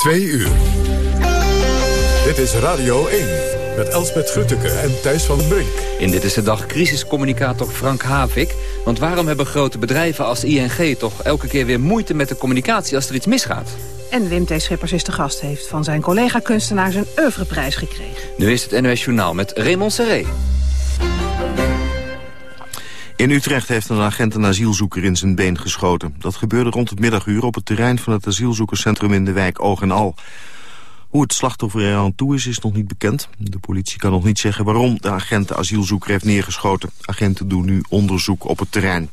Twee uur. Dit is Radio 1 met Elsbeth Grutteke en Thijs van den Brink. In Dit is de Dag crisiscommunicator Frank Havik. Want waarom hebben grote bedrijven als ING toch elke keer weer moeite met de communicatie als er iets misgaat? En Wim T. Schippers is de gast, heeft van zijn collega-kunstenaar zijn oeuvreprijs gekregen. Nu is het NOS Journaal met Raymond Serré. In Utrecht heeft een agent een asielzoeker in zijn been geschoten. Dat gebeurde rond het middaguur op het terrein van het asielzoekerscentrum in de wijk Oog en Al. Hoe het slachtoffer er aan toe is, is nog niet bekend. De politie kan nog niet zeggen waarom de agent de asielzoeker heeft neergeschoten. Agenten doen nu onderzoek op het terrein.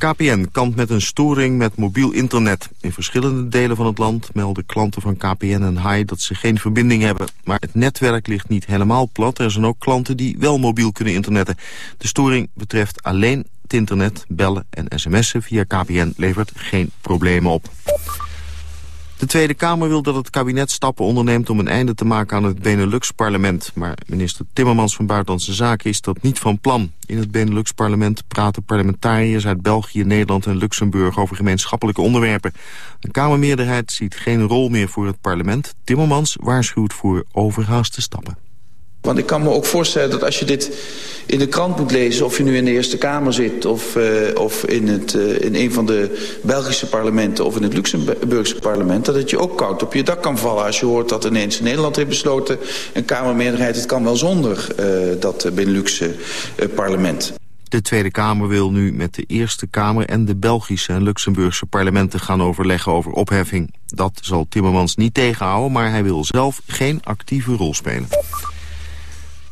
KPN kampt met een storing met mobiel internet. In verschillende delen van het land melden klanten van KPN en HAI dat ze geen verbinding hebben. Maar het netwerk ligt niet helemaal plat. Er zijn ook klanten die wel mobiel kunnen internetten. De storing betreft alleen het internet, bellen en sms'en via KPN levert geen problemen op. De Tweede Kamer wil dat het kabinet stappen onderneemt om een einde te maken aan het Benelux-parlement. Maar minister Timmermans van Buitenlandse Zaken is dat niet van plan. In het Benelux-parlement praten parlementariërs uit België, Nederland en Luxemburg over gemeenschappelijke onderwerpen. Een Kamermeerderheid ziet geen rol meer voor het parlement. Timmermans waarschuwt voor overhaaste stappen. Want ik kan me ook voorstellen dat als je dit in de krant moet lezen... of je nu in de Eerste Kamer zit of, uh, of in, het, uh, in een van de Belgische parlementen... of in het Luxemburgse parlement... dat het je ook koud op je dak kan vallen als je hoort dat ineens Nederland heeft besloten... een Kamermeerderheid, het kan wel zonder uh, dat Benelux parlement. De Tweede Kamer wil nu met de Eerste Kamer en de Belgische en Luxemburgse parlementen gaan overleggen over opheffing. Dat zal Timmermans niet tegenhouden, maar hij wil zelf geen actieve rol spelen.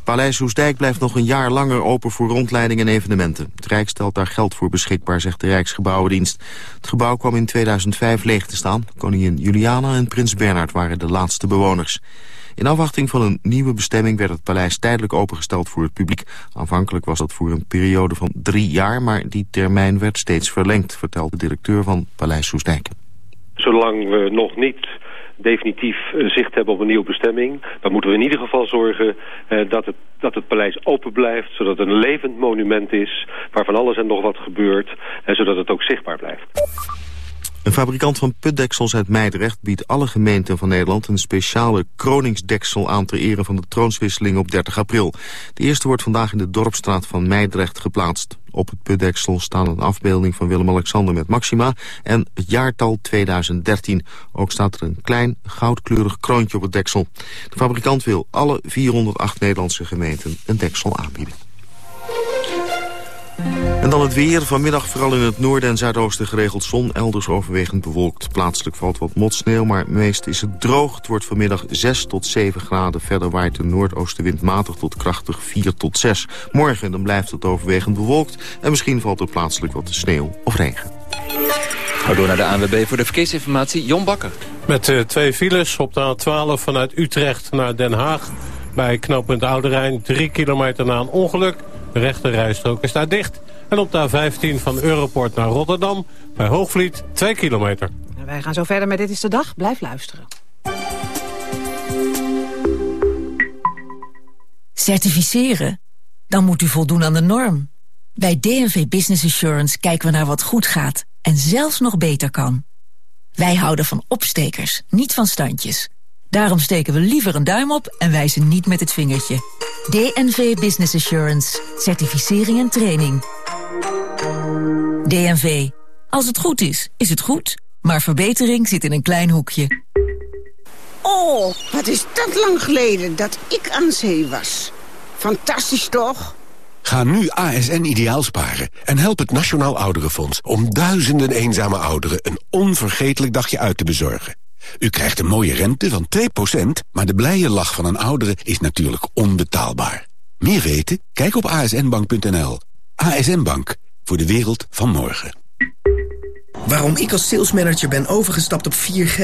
Paleis Hoesdijk blijft nog een jaar langer open voor rondleidingen en evenementen. Het Rijk stelt daar geld voor beschikbaar, zegt de Rijksgebouwendienst. Het gebouw kwam in 2005 leeg te staan. Koningin Juliana en prins Bernhard waren de laatste bewoners. In afwachting van een nieuwe bestemming werd het paleis tijdelijk opengesteld voor het publiek. Aanvankelijk was dat voor een periode van drie jaar, maar die termijn werd steeds verlengd, vertelt de directeur van Paleis Hoesdijk. Zolang we nog niet definitief eh, zicht hebben op een nieuwe bestemming... dan moeten we in ieder geval zorgen uh, dat, het, dat het paleis open blijft... zodat het een levend monument is waarvan alles en nog wat gebeurt... en zodat het ook zichtbaar blijft. Een fabrikant van putdeksels uit Meidrecht biedt alle gemeenten van Nederland een speciale kroningsdeksel aan ter ere van de troonswisseling op 30 april. De eerste wordt vandaag in de Dorpstraat van Meidrecht geplaatst. Op het putdeksel staan een afbeelding van Willem-Alexander met Maxima en het jaartal 2013. Ook staat er een klein goudkleurig kroontje op het deksel. De fabrikant wil alle 408 Nederlandse gemeenten een deksel aanbieden. En dan het weer. Vanmiddag vooral in het noorden en zuidoosten geregeld zon. Elders overwegend bewolkt. Plaatselijk valt wat motsneeuw, maar meest is het droog. Het wordt vanmiddag 6 tot 7 graden. Verder waait de noordoostenwind matig tot krachtig 4 tot 6. Morgen dan blijft het overwegend bewolkt. En misschien valt er plaatselijk wat sneeuw of regen. Ga door naar de ANWB voor de verkeersinformatie. Jon Bakker. Met uh, twee files op de A12 vanuit Utrecht naar Den Haag. Bij knooppunt Oude Rijn, drie kilometer na een ongeluk. De rechte rijstrook is daar dicht. En op de A15 van Europort naar Rotterdam, bij Hoogvliet, 2 kilometer. En wij gaan zo verder met Dit is de Dag. Blijf luisteren. Certificeren? Dan moet u voldoen aan de norm. Bij DNV Business Assurance kijken we naar wat goed gaat en zelfs nog beter kan. Wij houden van opstekers, niet van standjes. Daarom steken we liever een duim op en wijzen niet met het vingertje. DNV Business Assurance. Certificering en training. DNV. Als het goed is, is het goed. Maar verbetering zit in een klein hoekje. Oh, wat is dat lang geleden dat ik aan zee was. Fantastisch toch? Ga nu ASN ideaal sparen en help het Nationaal Ouderenfonds... om duizenden eenzame ouderen een onvergetelijk dagje uit te bezorgen. U krijgt een mooie rente van 2%, maar de blije lach van een oudere is natuurlijk onbetaalbaar. Meer weten? Kijk op asnbank.nl. ASN Bank, voor de wereld van morgen. Waarom ik als salesmanager ben overgestapt op 4G?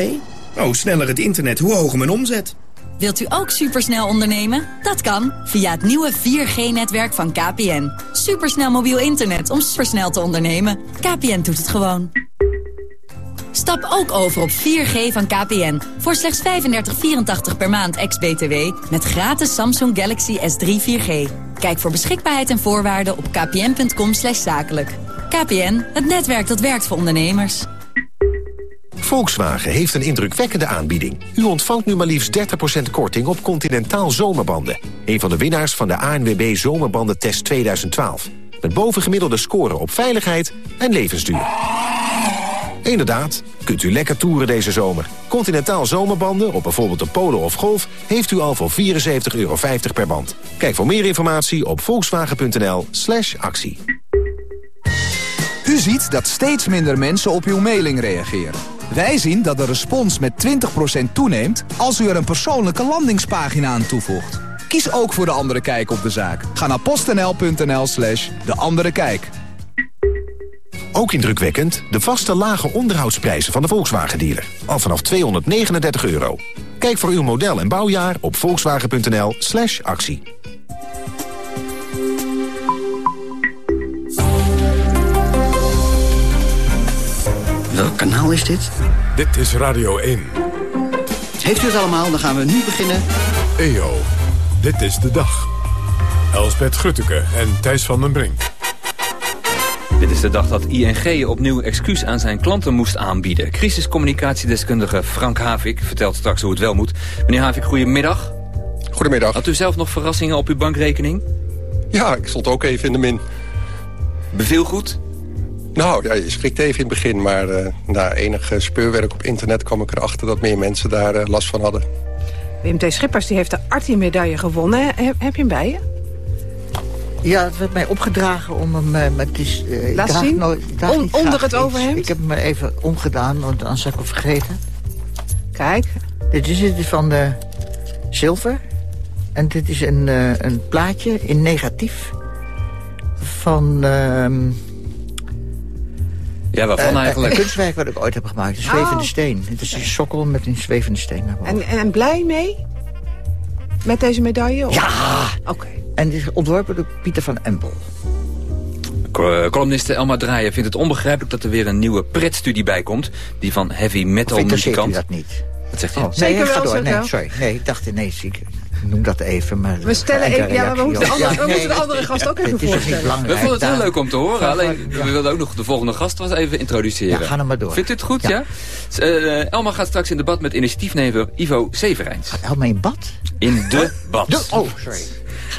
Oh, sneller het internet, hoe hoger mijn omzet. Wilt u ook supersnel ondernemen? Dat kan via het nieuwe 4G-netwerk van KPN. Supersnel mobiel internet om supersnel te ondernemen. KPN doet het gewoon. Stap ook over op 4G van KPN. Voor slechts 35,84 per maand ex-BTW. Met gratis Samsung Galaxy S3 4G. Kijk voor beschikbaarheid en voorwaarden op kpn.com zakelijk. KPN, het netwerk dat werkt voor ondernemers. Volkswagen heeft een indrukwekkende aanbieding. U ontvangt nu maar liefst 30% korting op Continentaal zomerbanden. Een van de winnaars van de ANWB Zomerbandentest 2012. Met bovengemiddelde scoren op veiligheid en levensduur. Inderdaad, kunt u lekker toeren deze zomer. Continentaal zomerbanden op bijvoorbeeld een Polo of Golf... heeft u al voor 74,50 euro per band. Kijk voor meer informatie op volkswagen.nl slash actie. U ziet dat steeds minder mensen op uw mailing reageren. Wij zien dat de respons met 20% toeneemt als u er een persoonlijke landingspagina aan toevoegt. Kies ook voor De Andere Kijk op de zaak. Ga naar postnl.nl slash De Andere Kijk. Ook indrukwekkend de vaste lage onderhoudsprijzen van de Volkswagen-dealer. Al vanaf 239 euro. Kijk voor uw model en bouwjaar op volkswagen.nl slash actie. Welk kanaal is dit? Dit is Radio 1. Heeft u het allemaal? Dan gaan we nu beginnen. EO, dit is de dag. Elsbeth Grutteke en Thijs van den Brink. Is de dag dat ING opnieuw excuus aan zijn klanten moest aanbieden. Crisiscommunicatiedeskundige Frank Havik vertelt straks hoe het wel moet. Meneer Havik, goedemiddag. Goedemiddag. Had u zelf nog verrassingen op uw bankrekening? Ja, ik stond ook even in de min. Beviel goed? Nou, ja, je schrikt even in het begin, maar uh, na enig speurwerk op internet kwam ik erachter dat meer mensen daar uh, last van hadden. Wim T. Schippers die heeft de Artie-medaille gewonnen. Heb, heb je hem bij je? Ja, het werd mij opgedragen om hem... Uh, maar het is, uh, Laat zien. Nooit, On, onder het overhemd? Ik heb hem even omgedaan, want anders zou ik hem vergeten. Kijk. Dit is het van de zilver. En dit is een, uh, een plaatje in negatief van... Uh, ja, waarvan eigenlijk? Een kunstwerk wat ik ooit heb gemaakt, een zwevende oh. steen. Het is een sokkel met een zwevende steen boven. En, en blij mee? Met deze medaille? Of? Ja! Oké. Okay. En dit is ontworpen door Pieter van Empel. Columniste Elma Draaien vindt het onbegrijpelijk dat er weer een nieuwe pretstudie bij komt. Die van heavy metal muzikant. u dat niet? Wat zegt hij? Oh, nee, door. Nee, sorry. Nee, ik dacht, nee, ik noem dat even. Maar we stellen even, ja, we moeten de andere, ja, nee, moeten de andere gast ook even voorstellen. We vonden het heel leuk om te horen. Alleen, we wilden ook nog de volgende gast was even introduceren. Ja, ga dan maar door. Vindt u het goed, ja? ja? Uh, Elma gaat straks in debat met initiatiefnemer Ivo Severijns. Gaat Elma in bad? In de bad. De, oh, sorry.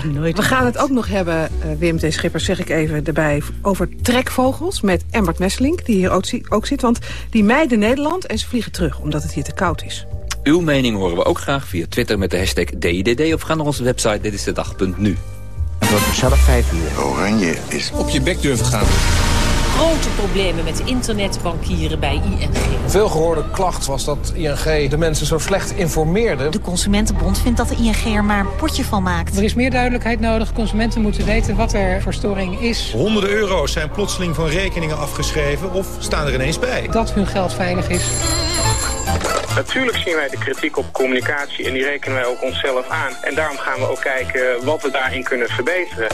We gaan het ook nog hebben, uh, Wim T. Schippers zeg ik even erbij... over trekvogels met Embert Messelink, die hier ook, ook zit. Want die mijden Nederland en ze vliegen terug, omdat het hier te koud is. Uw mening horen we ook graag via Twitter met de hashtag DIDD... of ga naar onze website ditistedag.nu. Het wordt zelf vijf uur. Oranje is op je bek durven gaan grote problemen met internetbankieren bij ING. Veel gehoorde klacht was dat ING de mensen zo slecht informeerde. De Consumentenbond vindt dat de ING er maar een potje van maakt. Er is meer duidelijkheid nodig. Consumenten moeten weten wat er voor storing is. Honderden euro's zijn plotseling van rekeningen afgeschreven of staan er ineens bij. Dat hun geld veilig is. Natuurlijk zien wij de kritiek op communicatie en die rekenen wij ook onszelf aan. En daarom gaan we ook kijken wat we daarin kunnen verbeteren.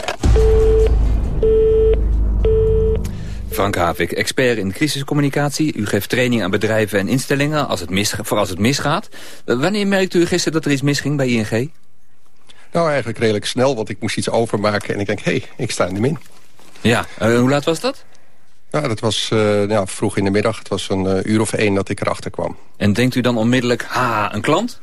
Frank Havik, expert in crisiscommunicatie. U geeft training aan bedrijven en instellingen als het voor als het misgaat. Wanneer merkte u gisteren dat er iets misging bij ING? Nou, eigenlijk redelijk snel, want ik moest iets overmaken en ik denk, hé, hey, ik sta in de min. Ja, uh, hoe laat was dat? Ja, dat was uh, ja, vroeg in de middag. Het was een uh, uur of één dat ik erachter kwam. En denkt u dan onmiddellijk, ha, een klant?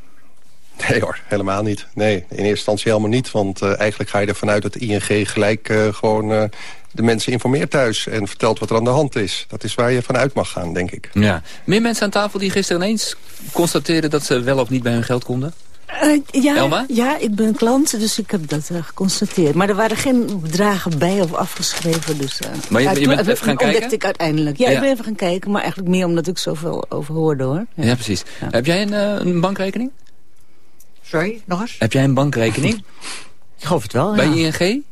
Nee hoor, helemaal niet. Nee, in eerste instantie helemaal niet. Want uh, eigenlijk ga je ervan uit dat ING gelijk uh, gewoon uh, de mensen informeert thuis... en vertelt wat er aan de hand is. Dat is waar je vanuit mag gaan, denk ik. Ja. Meer mensen aan tafel die gisteren ineens constateerden... dat ze wel of niet bij hun geld konden? Uh, ja, ja, ik ben klant, dus ik heb dat uh, geconstateerd. Maar er waren geen bedragen bij of afgeschreven. Dus, uh, maar je, je bent even gaan kijken? ontdekte ik uiteindelijk. Ja, ja, ik ben even gaan kijken, maar eigenlijk meer omdat ik zoveel over hoorde, hoor. Ja, ja precies. Heb jij een, een bankrekening? Sorry, nog eens? Heb jij een bankrekening? ik geloof het wel, Bij ING?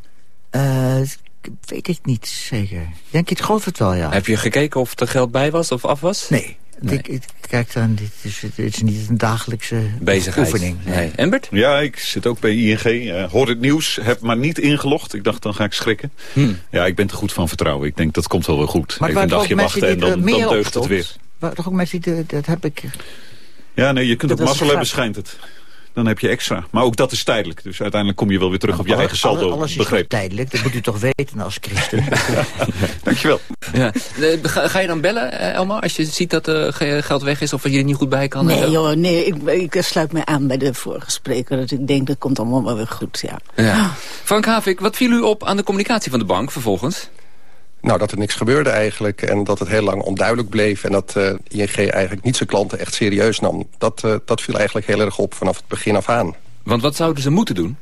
Weet ik niet zeker. Denk je, ik geloof het wel, ja. Heb je gekeken of er geld bij was of af was? Nee. nee. Ik, ik, kijk dan, dit is, dit is niet een dagelijkse Bezigheid. oefening. Nee. nee. Embert? Ja, ik zit ook bij ING. Uh, hoor het nieuws, heb maar niet ingelogd. Ik dacht, dan ga ik schrikken. Hmm. Ja, ik ben te goed van vertrouwen. Ik denk, dat komt wel weer goed. Maar Even een dagje wachten en dan, dan deugt het weer. Maar toch ook mensen die, dat heb ik... Ja, nee, je kunt ook mazzel hebben, schijnt het. Dan heb je extra. Maar ook dat is tijdelijk. Dus uiteindelijk kom je wel weer terug op je eigen saldo. Alles is tijdelijk, dat moet u toch weten als christen. Dankjewel. Ja. Ga, ga je dan bellen, Elma, als je ziet dat er geld weg is... of je er niet goed bij kan? Nee, joh, nee ik, ik sluit mij aan bij de vorige spreker. Dat ik denk, dat komt allemaal wel weer goed, ja. ja. Frank Havik, wat viel u op aan de communicatie van de bank vervolgens? Nou, dat er niks gebeurde eigenlijk en dat het heel lang onduidelijk bleef... en dat uh, ING eigenlijk niet zijn klanten echt serieus nam. Dat, uh, dat viel eigenlijk heel erg op vanaf het begin af aan. Want wat zouden ze moeten doen?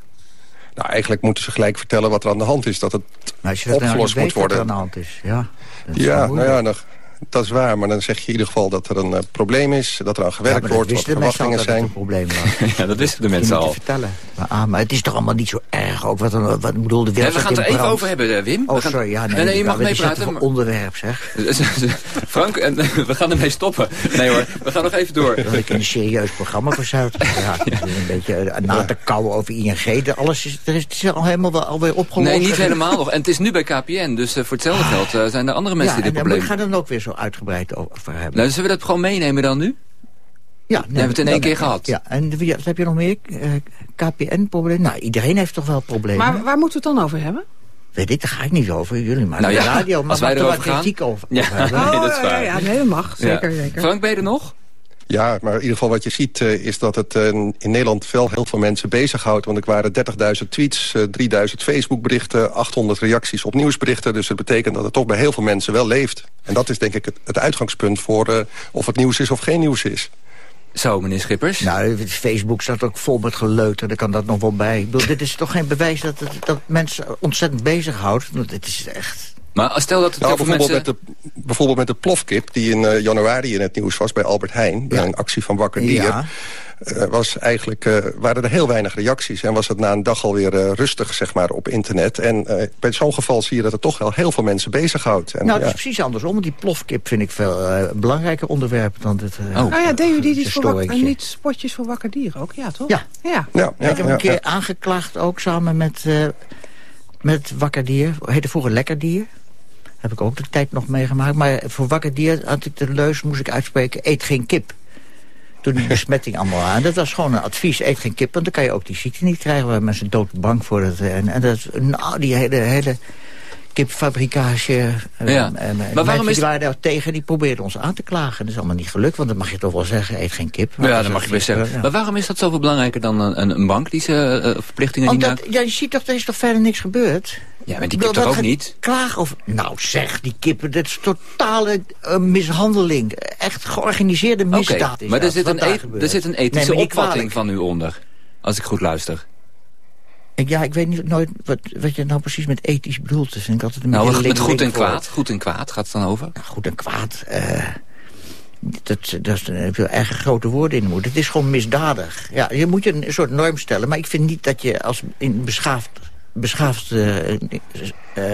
Nou, eigenlijk moeten ze gelijk vertellen wat er aan de hand is. Dat het nou, opgelost moet worden. Wat er aan de hand is, ja. Ja, nou ja, nog, dat is waar, maar dan zeg je in ieder geval dat er een uh, probleem is... dat er aan gewerkt wordt, wat verwachtingen zijn. Dat een probleem ja, dat wisten de mensen al. vertellen. Maar, ah, maar het is toch allemaal niet zo erg ook. Wat, wat bedoel, de ja, we gaan het er even over hebben, eh, Wim. Oh, sorry, ja, nee, nee, je mag meepraten. Maar... onderwerp, zeg. Frank, en, we gaan ermee stoppen. Nee hoor, we gaan nog even door. Dat ik een serieus programma verzuid. Ja, ja. Een beetje eh, na te kouwen over ING. Alles is, er is, het is al helemaal wel alweer opgelost. Nee, niet helemaal nog. En het is nu bij KPN, dus uh, voor hetzelfde geld uh, zijn er andere mensen die dit probleem hebben. Ik ga dan ook weer zo uitgebreid over hebben. Nou, zullen we dat gewoon meenemen dan nu? Ja, we hebben het in één keer gehad. Ja, en wat heb je nog meer? Uh, KPN-probleem? Nou, iedereen heeft toch wel problemen. Maar waar moeten we het dan over hebben? Weet ik, daar ga ik niet over, jullie. Maar nou, de ja, radio als wij erover gaan. kritiek over. Ja, oh, nee, dat is waar. Ja, nee, dat mag. Zeker, ja. zeker. Frank, ben je er nog? Ja, maar in ieder geval wat je ziet uh, is dat het uh, in Nederland wel heel veel mensen bezighoudt. Want er waren 30.000 tweets, uh, 3000 Facebookberichten, 800 reacties op nieuwsberichten. Dus het betekent dat het toch bij heel veel mensen wel leeft. En dat is denk ik het, het uitgangspunt voor of het nieuws is of geen nieuws is. Zo, meneer Schippers? Nou, Facebook staat ook vol met geleuter. Daar kan dat nog wel bij. Ik bedoel, dit is toch geen bewijs dat, het, dat mensen ontzettend bezighoudt. Dit is echt... Maar stel dat het nou, bijvoorbeeld, met de, bijvoorbeeld met de plofkip... die in uh, januari in het nieuws was bij Albert Heijn... bij een actie van Wakker Dier... Ja. Uh, was eigenlijk, uh, waren er heel weinig reacties. En was het na een dag alweer uh, rustig zeg maar, op internet. En bij zo'n geval zie je dat het toch wel heel veel mensen bezighoudt. En, nou, dat is precies andersom. Want die plofkip vind ik veel belangrijker onderwerp dan dit... oh. oh ja, deden jullie niet, voor niet spotjes voor Wakker Dier ook? Ja, toch? Ja. ja. ja, ja ik heb een keer aangeklaagd ook samen met, met Wakker Dier. Heette vroeger Lekker Dier heb ik ook de tijd nog meegemaakt. Maar voor wakker dier had ik de leus, moest ik uitspreken, eet geen kip. Toen die besmetting allemaal aan. Dat was gewoon een advies, eet geen kip, want dan kan je ook die ziekte niet krijgen. Waar mensen dood bang voor. Dat, en, en dat, nou, die hele, hele kipfabrikage. Ja. En, maar waarom is... Die waren daar tegen, die probeerden ons aan te klagen. Dat is allemaal niet gelukt, want dan mag je toch wel zeggen, eet geen kip. Ja, dat mag je best zeggen. Maar waarom is dat zoveel belangrijker dan een, een bank, die ze uh, verplichtingen Omdat, die Ja, je ziet toch, er is toch verder niks gebeurd? Ja, maar die kip toch ook niet? Klagen over... Nou zeg, die kippen, dat is totale uh, mishandeling. Echt georganiseerde misdaad okay, Maar er zit, een er zit een ethische nee, opvatting van u onder. Als ik goed luister. Ik, ja, ik weet niet, nooit wat, wat je nou precies met ethisch bedoelt. Dus vind ik altijd een nou, met goed en kwaad. Goed en kwaad gaat het dan over? Nou, goed en kwaad. Uh, dat, dat is een veel erg grote woorden in moet. Het is gewoon misdadig. Ja, je moet je een soort norm stellen. Maar ik vind niet dat je als in beschaafd beschaafde uh,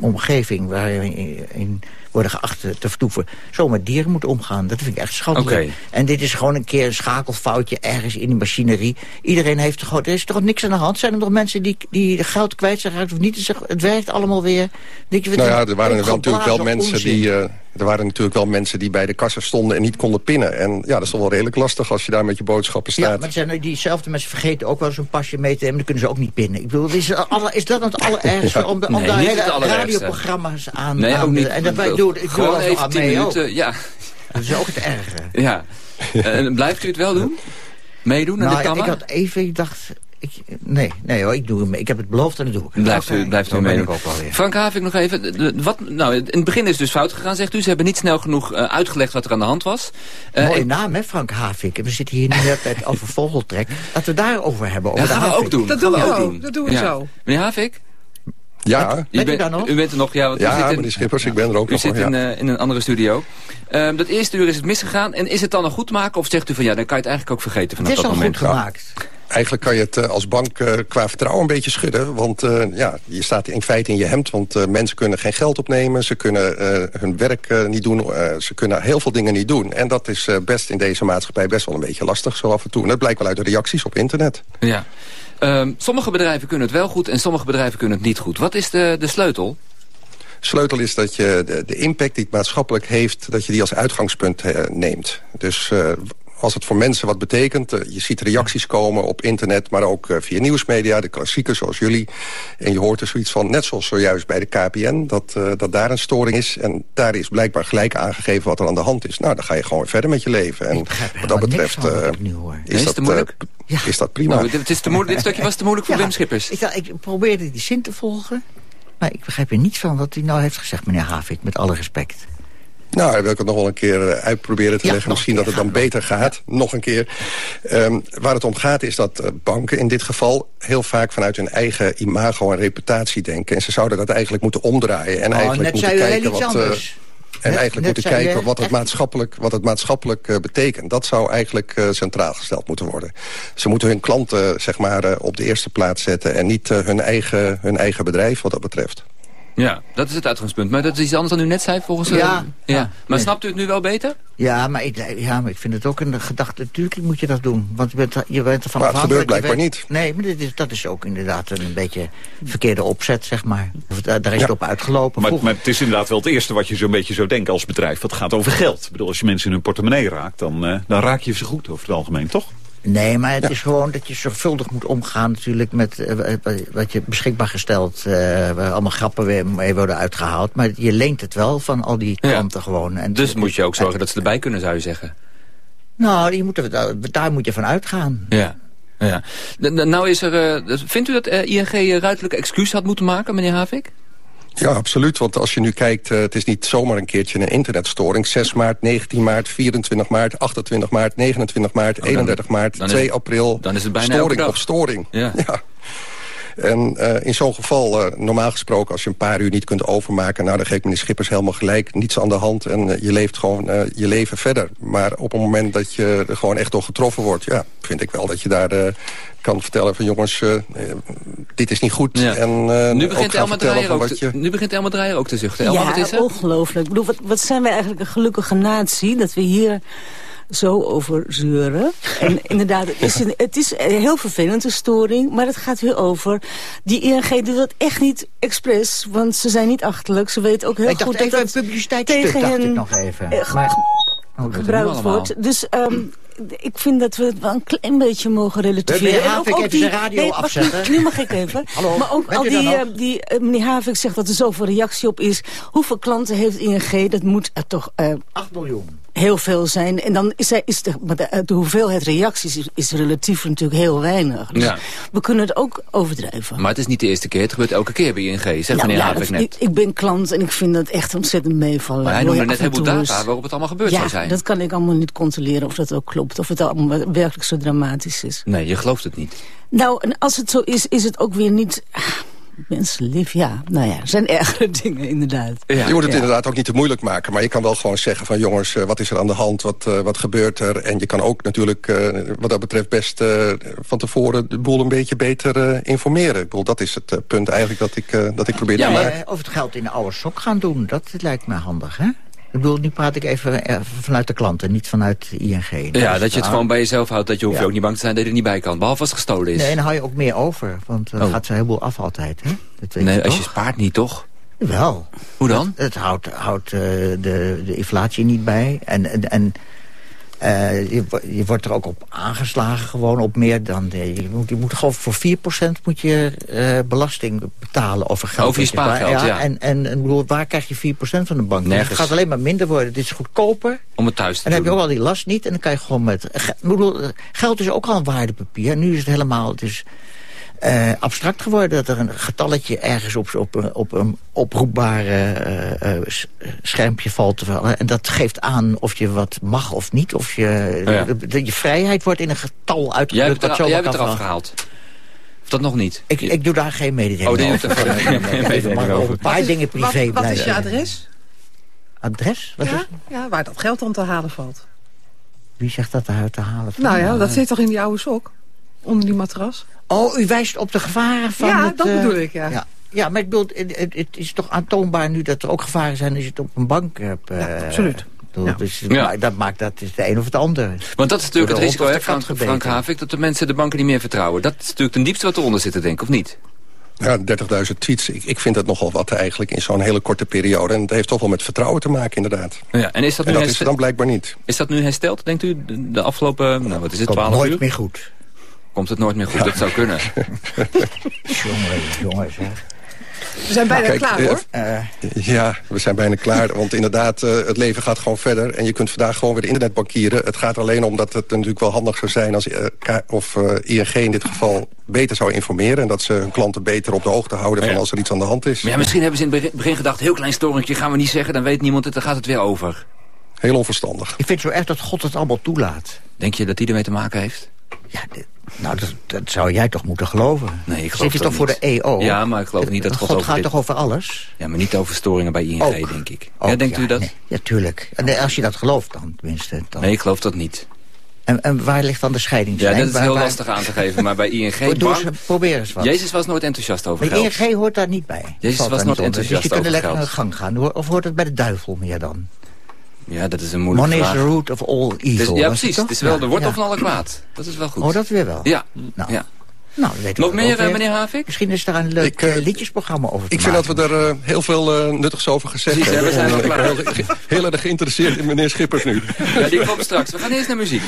omgeving... waarin in worden geacht te vertoeven... zo met dieren moet omgaan. Dat vind ik echt schandelijk. En dit is gewoon een keer een schakelfoutje ergens in die machinerie. Iedereen heeft gewoon... Er is toch niks aan de hand? Zijn er nog mensen die, die geld kwijt zijn geraakt of niet? Het werkt allemaal weer. Denk je, nou ja, er waren er wel natuurlijk wel mensen die... Uh, er waren natuurlijk wel mensen die bij de kassa stonden en niet konden pinnen. En ja, dat is toch wel redelijk lastig als je daar met je boodschappen staat. Ja, maar zijn diezelfde mensen vergeten ook wel zo'n pasje mee te nemen. Dan kunnen ze ook niet pinnen. Ik bedoel, is, is dat het allerergste ja. om, om nee, daar hele radioprogramma's aan... Nee, aan, ook niet. En wij doen, ik Gewoon doe even tien minuten, ja. Dat is ook het erge. Ja. Uh, blijft u het wel doen? Meedoen nou, dit Ik had even, ik dacht, ik, nee, nee hoor, ik, doe hem, ik heb het beloofd en dat doe ik. Blijft u, blijft u mee. Frank Havik nog even. Wat, nou, in het begin is het dus fout gegaan, zegt u. Ze hebben niet snel genoeg uh, uitgelegd wat er aan de hand was. Uh, Mooie naam, hè, Frank Havik. We zitten hier nu net over vogeltrek. Laten we daarover hebben. Over dat gaan we ook doen. Dat doen we ook doen. Dat doen we ja. zo. Meneer Havik? Ja. U, bent, nog? u bent er nog, ja. Want ja, u zit in, meneer Schippers, ik ben er ook u nog. U zit in, uh, in, een andere studio. Uh, dat eerste uur is het misgegaan. En is het dan nog goed te maken? Of zegt u van ja, dan kan je het eigenlijk ook vergeten vanaf dat moment? Het is al goed gemaakt. Eigenlijk kan je het uh, als bank uh, qua vertrouwen een beetje schudden. Want uh, ja, je staat in feite in je hemd. Want mensen kunnen geen geld opnemen. Ze kunnen hun werk niet doen. ze kunnen heel veel dingen niet doen. En dat is best in deze maatschappij best wel een beetje lastig zo af en toe. En dat blijkt wel uit de reacties op internet. Ja. Um, sommige bedrijven kunnen het wel goed en sommige bedrijven kunnen het niet goed. Wat is de, de sleutel? sleutel is dat je de, de, impact die het maatschappelijk heeft... dat je die als uitgangspunt neemt. Dus uh, als het voor mensen wat betekent... je ziet reacties komen op internet, maar ook via nieuwsmedia... de klassiekers zoals jullie. En je hoort er zoiets van, net zoals zojuist bij de KPN... dat, dat daar een storing is. En daar is blijkbaar gelijk aangegeven wat er aan de hand is. Nou, dan ga je gewoon verder met je leven. En wat dat betreft is, dat, moeilijk? is dat prima. Nou, het is te moeilijk, dit stukje was te moeilijk voor Wim Schippers. Ik, ik probeerde die zin te volgen... maar ik begrijp er niets van wat hij nou heeft gezegd, meneer Havik... met alle respect. Nou, dan wil ik het nog wel een keer eh, uitproberen te leggen. Misschien dat het dan beter gaat. Nog een keer. Um, waar het om gaat is dat eh, banken in dit geval... heel vaak vanuit hun eigen imago en reputatie denken. En ze zouden dat eigenlijk moeten omdraaien. En oh, eigenlijk moeten kijken wat... Uh, en eigenlijk moeten kijken wat het maatschappelijk, wat het maatschappelijk uh, betekent. Dat zou eigenlijk uh, centraal gesteld moeten worden. Ze moeten hun klanten zeg maar, op de eerste plaats zetten... en niet hun, eigen, hun eigen bedrijf wat dat betreft. Ja, dat is het uitgangspunt. Maar dat is iets anders dan u net zei volgens... Ja. ja. ja. Maar snapt u het nu wel beter? Ja maar, ik, ja, maar ik vind het ook een gedachte. Natuurlijk moet je dat doen. Want je bent, je bent ervan Maar het gebeurt blijkbaar niet. Nee, maar dit is, dat is ook inderdaad een beetje verkeerde opzet, zeg maar. Daar is het op uitgelopen. Maar, maar, het is inderdaad wel het eerste wat je zo'n beetje zou denken als bedrijf. Dat gaat over geld. Ik bedoel, als je mensen in hun portemonnee raakt, dan, uh, dan raak je ze goed over het algemeen, toch? Nee, maar het is gewoon dat je zorgvuldig moet omgaan natuurlijk met uh, wat je beschikbaar gesteld. Uh, waar allemaal grappen weer mee worden uitgehaald. Maar je leent het wel van al die klanten gewoon. En dus moet je ook zorgen dat ze erbij kunnen, zou je zeggen? Nou, je moet daar moet je van uitgaan. Ja. Ja. Nou is er, vindt u dat ING ruidelijk excuus had moeten maken, meneer Havik? Ja, absoluut. Want als je nu kijkt, uh, het is niet zomaar een keertje een internetstoring. 6 maart, 19 maart, 24 maart, 28 maart, 29 maart, oh, 31 maart, 2 april. Dan is het bijna storing op storing. Ja. ja. En uh, in zo'n geval, uh, normaal gesproken, als je een paar uur niet kunt overmaken... nou, dan geeft meneer Schippers helemaal gelijk, niets aan de hand... en uh, je leeft gewoon je leven verder. Maar op het moment dat je er gewoon echt door getroffen wordt... ja, vind ik wel dat je daar kan vertellen van jongens, uh, dit is niet goed. Ja. En, uh, nu, begint Elma Draaier ook te, je... nu begint Elma Draaier ook te zuchten. Elma, ja, wat is ongelooflijk. Ik bedoel, wat, wat zijn wij eigenlijk een gelukkige natie... dat we hier zo over zeuren. En inderdaad, het is, een, het is heel vervelend, een storing. Maar het gaat weer over... Die ING doet dat echt niet expres. Want ze zijn niet achterlijk. Ze weten ook heel ik goed dat dat publiciteit tegen hen... Ik nog even. Maar... Oh, gebruikt wordt. Dus um, ik vind dat we het wel een klein beetje mogen relativeren. Meneer Havik, even die, radio nee, afzetten. Nu mag ik even. Hallo, maar ook al die, uh, die uh, meneer Havik zegt dat er zoveel reactie op is. Hoeveel klanten heeft ING? Dat moet er toch... Uh, 8 miljoen heel veel zijn. En dan is, hij, is de, de, de hoeveelheid reacties is, is, relatief natuurlijk heel weinig. Dus ja. we kunnen het ook overdrijven. Maar het is niet de eerste keer. Het gebeurt elke keer bij ING, zegt ja, meneer ja, net. Ik, ik, ben klant en ik vind dat echt ontzettend meevallen. Maar hij noemde net heleboel data waarop het allemaal gebeurd ja, zou zijn. dat kan ik allemaal niet controleren of dat ook klopt. Of het allemaal werkelijk zo dramatisch is. Nee, je gelooft het niet. Nou, en als het zo is, is het ook weer niet... lief, ja. Nou ja, er zijn ergere dingen inderdaad. je moet het inderdaad ook niet te moeilijk maken. Maar je kan wel gewoon zeggen van jongens, uh, wat is er aan de hand? Wat, uh, wat gebeurt er? En je kan ook natuurlijk uh, wat dat betreft best van tevoren de boel een beetje beter informeren. Ik bedoel, dat is het punt eigenlijk dat ik, dat ik probeer ja, te maken. Of het geld in de oude sok gaan doen, dat lijkt me handig, hè? Ik bedoel, nu praat ik even eh, vanuit de klanten, niet vanuit ING. Ja, dat je het gewoon bij jezelf houdt, dat je hoeft ook niet bang te zijn dat je er niet bij kan. Behalve als het gestolen is. Nee, dan hou je ook meer over, want dan oh. gaat ze heleboel af altijd. Hè? Dat weet nee, je als je spaart niet, toch? Wel. Hoe dan? Het, het houdt, houdt uh, de, de inflatie niet bij. En, en, en uh, je, je, wordt er ook op aangeslagen, gewoon op meer dan... Je, moet, je moet gewoon voor 4% moet je uh, belasting betalen over geld. Over je spaargeld, ja. ja. En, en, en bedoel, waar krijg je 4% van de bank? Nergens. Het gaat alleen maar minder worden. Het is goedkoper. Om het thuis te En dan heb je ook al die last niet. En dan kan je gewoon met... Bedoel, geld is ook al een waardepapier. Nu is het helemaal... Dus, uh, abstract geworden. Dat er een getalletje ergens op, op, op een oproepbare uh, uh, schermpje valt. En dat geeft aan of je wat mag of niet. Of je, ja. de, je vrijheid wordt in een getal uitgedrukt. Jij hebt, er, jij hebt het eraf gehaald. Of dat nog niet? Ik, ik doe daar geen mededeling oh, over. Oh, geen mededeling over. Een paar dingen privé Wat, wat is je adres? Adres? Wat ja, is? ja, waar dat geld dan te halen valt. Wie zegt dat eruit te halen valt? Nou ja, dat zit toch in die oude sok? Onder die matras? Oh, u wijst op de gevaren van ja, het... dat bedoel ik, ja. ja. Ja, maar ik bedoel, het, het, is toch aantoonbaar nu dat er ook gevaren zijn... als je het op een bank hebt. Uh, ja, absoluut. Ja. Dus ja. dat maakt dat is de een of het ander. Want dat is natuurlijk het risico, hè, Frank, Frank Havik... dat de mensen de banken niet meer vertrouwen. Dat is natuurlijk ten diepste wat eronder zit, denk ik, of niet? Ja, 30.000 tweets. Ik, ik vind dat nogal wat eigenlijk in zo'n hele korte periode. En het heeft toch wel met vertrouwen te maken, inderdaad. Ja, en is dat, nu en dat is dan blijkbaar niet. Is dat nu hersteld, denkt u, de, afgelopen, nou wat is het, Komt 12 nooit uur? meer goed. Komt het nooit meer goed? Dat zou kunnen. Jongen, jongens, hè. We zijn bijna Kijk, klaar, eh, hoor. Ja, we zijn bijna klaar. Want inderdaad, eh, het leven gaat gewoon verder. En je kunt vandaag gewoon weer internet bankieren. Het gaat alleen om dat het natuurlijk wel handig zou zijn... als eh, K- of eh, ING in dit geval beter zou informeren... en dat ze hun klanten beter op de hoogte houden... van als er iets aan de hand is. Maar ja, misschien hebben ze in het begin- gedacht, heel klein storingje, gaan we niet zeggen, dan weet niemand het, dan gaat het weer over. Heel onverstandig. Ik vind zo echt dat God het allemaal toelaat. Denk je dat die ermee te maken heeft? Nou, dat, dat zou jij toch moeten geloven? Nee, ik geloof Zit je toch voor niet. de EO? Ja, maar ik geloof niet dat God, God over gaat dit- toch over alles? Ja, maar niet over storingen bij ING, Ook. denk ik. Ook, ja, denkt u dat? Nee, ja, tuurlijk. En nee, als je dat gelooft dan, tenminste. Dan. Nee, ik geloof dat niet. En, en waar ligt dan de Ja, scheidingslijn? dat is heel waar- lastig aan te geven, maar bij ING... Doe eens- bank- probeer eens wat. Jezus was nooit enthousiast over Maar geld. ING hoort daar niet bij. Jezus Valt was nooit enthousiast Dus je kunt er over lekker aan de gang gaan. Of hoort het bij de duivel meer dan? Ja, dat is een moeilijke Money is vraag. the root of all evil. ja, precies. Het is wel Ja, de wortel ja. van alle kwaad. Dat is wel goed. Oh, dat weer wel. Ja. Nou, ja. Nou, dat weten Nog meer, eh, meneer Havik? Misschien is daar een leuk Ik, eh, eh, liedjesprogramma over te Ik vind dat we er eh, heel veel eh, nuttigs over gezegd Precies, hè, we hebben. zijn heel, heel erg geïnteresseerd in meneer Schippers nu. Ja, die komt straks. We gaan eerst naar muziek.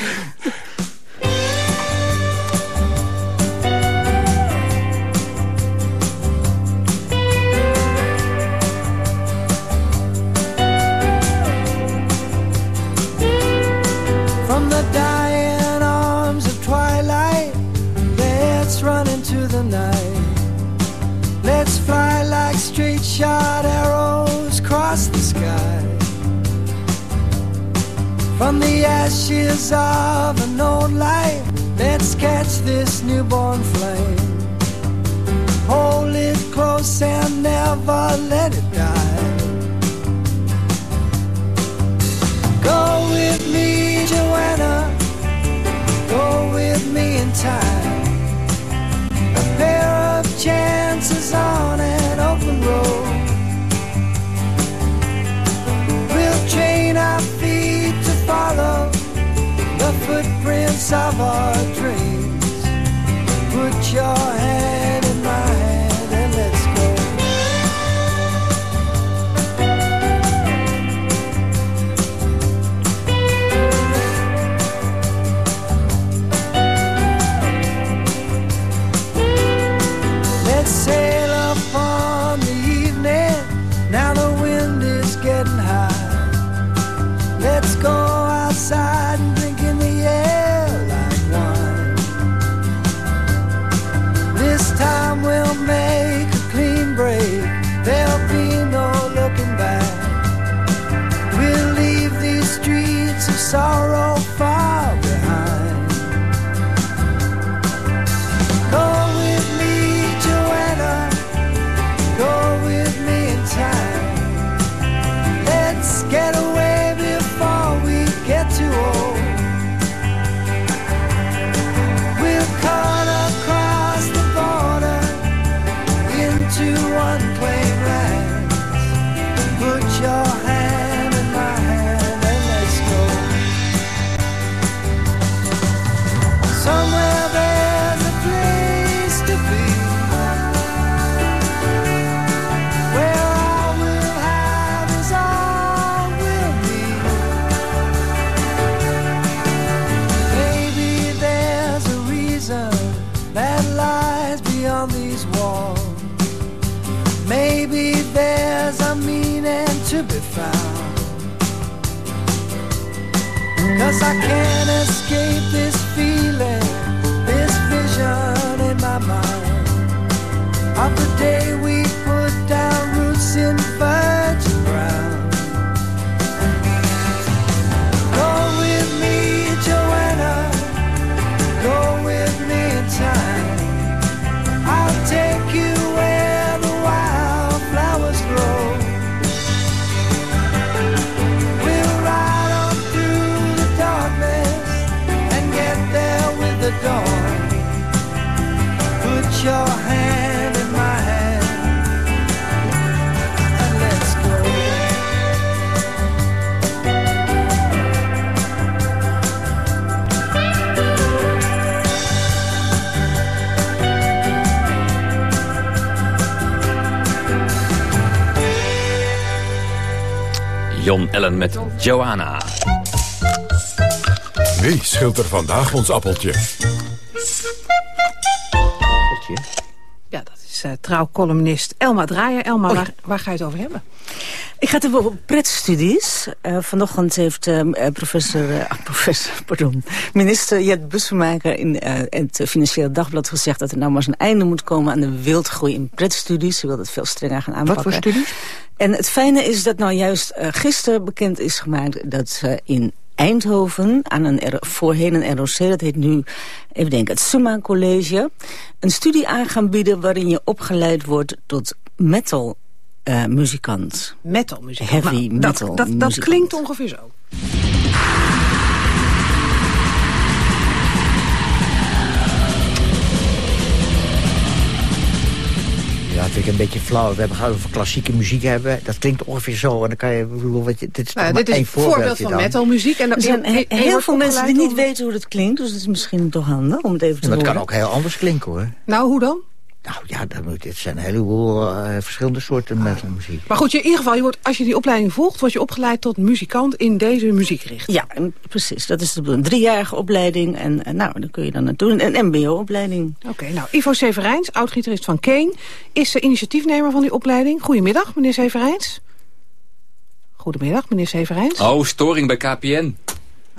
Shot arrows cross the sky. From the ashes of an old life, let's catch this newborn flame. Hold it close and never let it die. Go with me, Joanna. Go with me in time. Pair of chances on an open road. We'll train our feet to follow the footprints of our dreams. Put your hand Jon Ellen met Joanna. Wie schilt er vandaag ons appeltje? Ja, dat is uh, trouwcolumnist Elma Draaier. Elma, waar, waar ga je het over hebben? Ik ga het hebben over pretstudies. Uh, vanochtend heeft uh, professor, uh, professor pardon, minister Jet Bussemaker in het Financieel Dagblad gezegd... dat er nou maar eens een einde moet komen aan de wildgroei in pretstudies. Ze wil dat veel strenger gaan aanpakken. Wat voor studies? En het fijne is dat nou juist gisteren bekend is gemaakt... dat in Eindhoven, aan een voorheen een ROC, dat heet nu, even denken, het Summa College... een studie aan gaan bieden waarin je opgeleid wordt tot metal uh, muzikant. Metal muzikant. Heavy nou, metal dat, dat, dat klinkt ongeveer zo. Ja, dat vind ik een beetje flauw. We hebben gehad over klassieke muziek hebben. Dat klinkt ongeveer zo. En dan kan je, bedoel, wat je, dit is nou, dit is een voorbeeld van metalmuziek. En er zijn he heel veel mensen die niet weten hoe dat klinkt. Dus het is misschien toch handig om het even te maar horen. Het kan ook heel anders klinken hoor. Nou, hoe dan? Nou ja, dan moet, het zijn een heleboel uh, verschillende soorten metalmuziek. Maar goed, je, in ieder geval, je wordt, als je die opleiding volgt... word je opgeleid tot muzikant in deze muziekrichting. Ja, precies. Dat is een driejarige opleiding. En, en nou, dan kun je dan naartoe. Een mbo-opleiding. Oké, nou, Ivo Severijns, oud-gitarist van Kane... is de initiatiefnemer van die opleiding. Goedemiddag, meneer Severijns. Goedemiddag, meneer Severijns. Oh, storing bij KPN.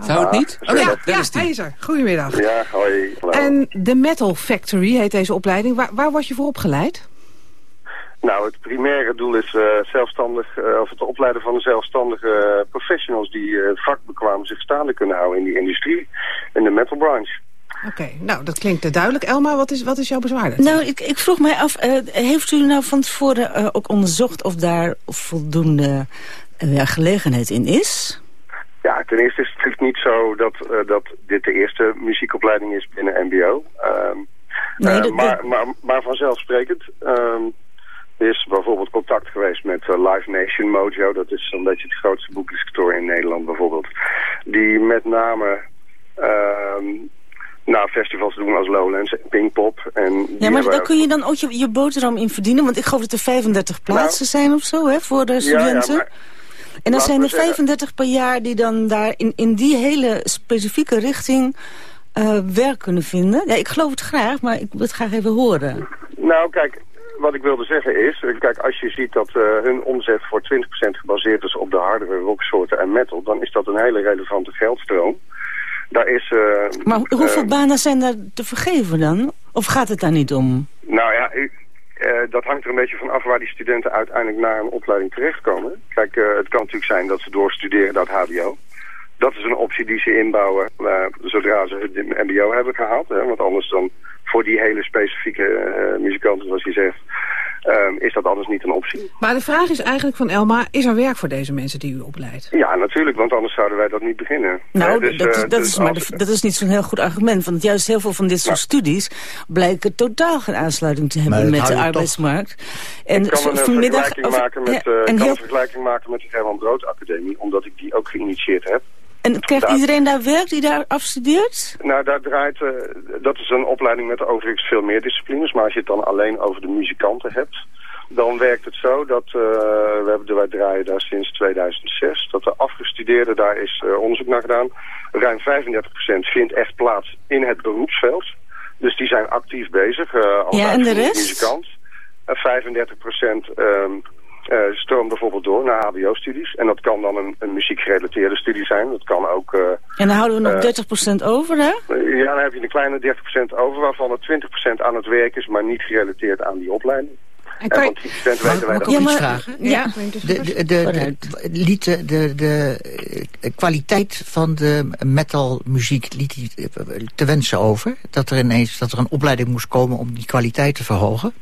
Zou het niet? Oh, ja, ja hij is er. Goedemiddag. Ja, hoi. Hallo. En de Metal Factory heet deze opleiding. Waar, waar word je voor opgeleid? Nou, het primaire doel is uh, zelfstandig, uh, of het opleiden van zelfstandige uh, professionals die het vak bekwaam zich staande kunnen houden in die industrie, in de metalbranche. Oké, okay, nou dat klinkt duidelijk. Elma, wat is, wat is jouw bezwaar? Nou, ik, ik vroeg mij af, heeft u nou van tevoren ook onderzocht of daar voldoende gelegenheid in is? Ja, ten eerste is het natuurlijk niet zo dat, uh, dat dit de eerste muziekopleiding is binnen mbo. Um, nee, uh, maar, maar, maar vanzelfsprekend um, is bijvoorbeeld contact geweest met uh, Live Nation Mojo. Dat is een beetje het grootste boekdiscutor in Nederland bijvoorbeeld. Die met name... Nou, festivals doen als Lowlands en Pinkpop. En ja, maar daar kun je dan ook je, je boterham in verdienen. Want ik geloof dat er 35 plaatsen nou, zijn of zo, hè, voor de studenten. Ja, ja, maar, en dan zijn er 35 per jaar die dan daar in, in die hele specifieke richting uh, werk kunnen vinden. Ja, ik geloof het graag, maar ik wil het graag even horen. Nou, kijk, wat ik wilde zeggen is... Kijk, als je ziet dat uh, hun omzet voor 20% gebaseerd is op de hardere rocksoorten en metal... dan is dat een hele relevante geldstroom. Daar is... Uh, maar hoeveel banen zijn daar te vergeven dan? Of gaat het daar niet om? Nou ja, uh, dat hangt er een beetje van af waar die studenten uiteindelijk naar een opleiding terechtkomen. Kijk, uh, het kan natuurlijk zijn dat ze doorstuderen het hbo. Dat is een optie die ze inbouwen uh, zodra ze het mbo hebben gehaald. Hè, want anders dan voor die hele specifieke muzikanten, zoals je zegt, um, is dat anders niet een optie. Maar de vraag is eigenlijk van Elma, is er werk voor deze mensen die u opleidt? Ja, natuurlijk, want anders zouden wij dat niet beginnen. Nou, dus, dat, uh, dat, dus is, maar als... dat is niet zo'n heel goed argument. Want juist heel veel van dit soort studies blijken totaal geen aansluiting te hebben met de arbeidsmarkt. En ik kan een vanmiddag, vergelijking, maken met, ja, uh, en kan heel... een vergelijking maken met de German Brood Academie, omdat ik die ook geïnitieerd heb. En krijgt Daar- iedereen daar werk die daar afstudeert? Nou, daar draait, uh, dat is een opleiding met overigens veel meer disciplines. Maar als je het dan alleen over de muzikanten hebt, dan werkt het zo dat, uh, we hebben, wij draaien daar sinds 2006, dat de afgestudeerden, daar is uh, onderzoek naar gedaan, ruim 35% vindt echt plaats in het beroepsveld. Dus die zijn actief bezig als Ja, en de uitvoerend rest? muzikant. Uh, 35% um, uh, stroomt bijvoorbeeld door naar hbo-studies. En dat kan dan een, een muziekgerelateerde studie zijn. Dat kan ook... Uh, En dan houden we nog eh, 30% over, hè? ja, dan heb je een kleine 30% over, waarvan er 20% aan het werk is, maar niet gerelateerd aan die opleiding. En, kan je- van 10% weten wij Mag dat ik ook niet. iets vragen? Ja. De, de, de, de, liet de, de, de eh, kwaliteit van de metalmuziek liet die eh, te wensen over? Dat er ineens dat er een opleiding moest komen om die kwaliteit te verhogen?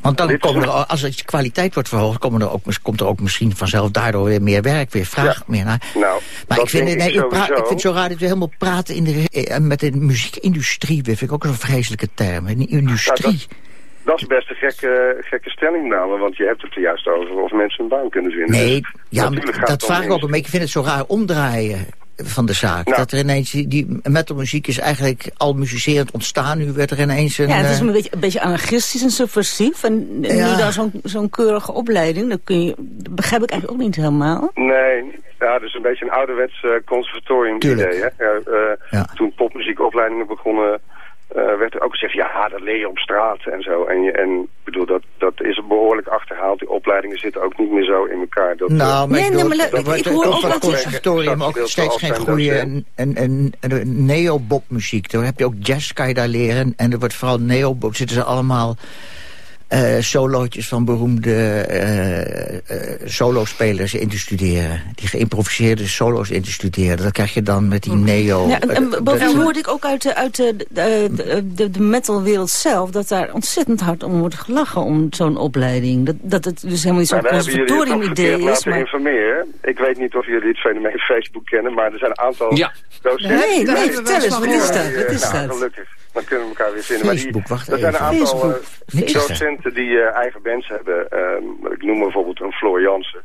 Want dan komen er, een- als de kwaliteit wordt verhoogd, komen er ook, komt er ook misschien vanzelf daardoor weer meer werk, weer vraag meer naar. Nou, Maar ik vind, nee, ik vind het zo raar dat u helemaal praten in de, eh, met de muziekindustrie. Dat vind ik ook zo'n vreselijke term. Een industrie. Dat is best een gekke, gekke stellingname, want je hebt het er juist over of mensen een baan kunnen vinden. Nee, ja, dat het vraag ik ook. Maar ik vind het zo raar omdraaien. Van de zaak. Nou. Dat er ineens, die, die metalmuziek is eigenlijk al muzicerend ontstaan. Nu werd er ineens een... Ja, het is eh, een beetje, een beetje anarchistisch en subversief. En Ja. nu dan zo'n zo'n keurige opleiding, dat, kun je, dat begrijp ik eigenlijk ook niet helemaal. Nee, ja, dus een beetje een ouderwets eh, conservatorium Tuurlijk. idee. Hè? Ja, eh, Toen popmuziekopleidingen begonnen, eh, werd er ook gezegd, ja, dat leer je op straat en zo. En, je, en ik bedoel, dat, dat is behoorlijk achterhaald. Die opleidingen zitten ook niet meer zo in elkaar. Dat, Nou, maar eh, ik, nee, bedoel, maar er ik- wordt ik hoor ook van het conservatorium ook steeds geen goede docent. en, en, en, en neobop-muziek. Daar heb je ook jazz, kan je daar leren. En er wordt vooral neobop, zitten ze allemaal eh solootjes van beroemde eh, eh, solospelers in te studeren. Die geïmproviseerde solo's in te studeren. Dat krijg je dan met die neo... Ja, en, en bovendien hoorde ik ook uit de, uit de, de, de, de, metalwereld zelf... dat daar ontzettend hard om wordt gelachen om zo'n opleiding. Dat, dat het dus helemaal niet zo'n conservatorium-idee is. laten Maar... informeren. Ik weet niet of jullie het fenomeen Facebook kennen, maar er zijn een aantal Ja. docenten... Nee, nee, vertel eens, wat is dat? Wat is nou, dat? Gelukkig, dan kunnen we elkaar weer vinden. Maar die, wacht er zijn een aantal eh, docenten die eh, eigen bands hebben. Ehm, ik noem bijvoorbeeld een Floor Jansen.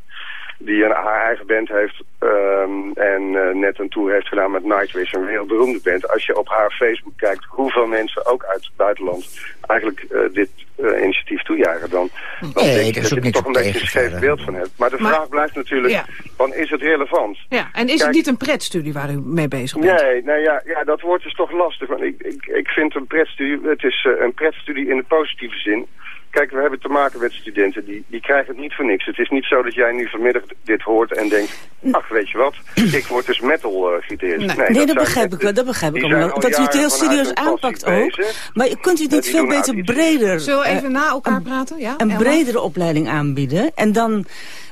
Die een, haar eigen band heeft ehm, en eh, net een tour heeft gedaan met Nightwish, een wereldberoemde band. Als je op haar Facebook kijkt hoeveel mensen ook uit het buitenland eigenlijk eh, dit eh, initiatief toejuichen, dan, dan Nee, denk is dat je er toch een beetje een scheef beeld van hebt. Maar de Maar- vraag blijft natuurlijk, Ja. van is het relevant? Ja, en is het niet een pretstudie waar u mee bezig bent? Nee, nou ja, ja, dat wordt dus toch lastig. Want ik, ik, ik vind een pretstudie, het is een pretstudie in de positieve zin. Kijk, we hebben te maken met studenten, die, die krijgen het niet voor niks. Het is niet zo dat jij nu vanmiddag dit hoort en denkt... ach, weet je wat, ik word dus metal-gitarist. Nee, dat nee, dat begrijp ik wel. Dat begrijp ik wel. Dat u het heel serieus aanpakt ook. bezig. Maar kunt u het niet veel beter breder... Zullen we eh, even na elkaar praten? Ja, een bredere opleiding aanbieden. En dan,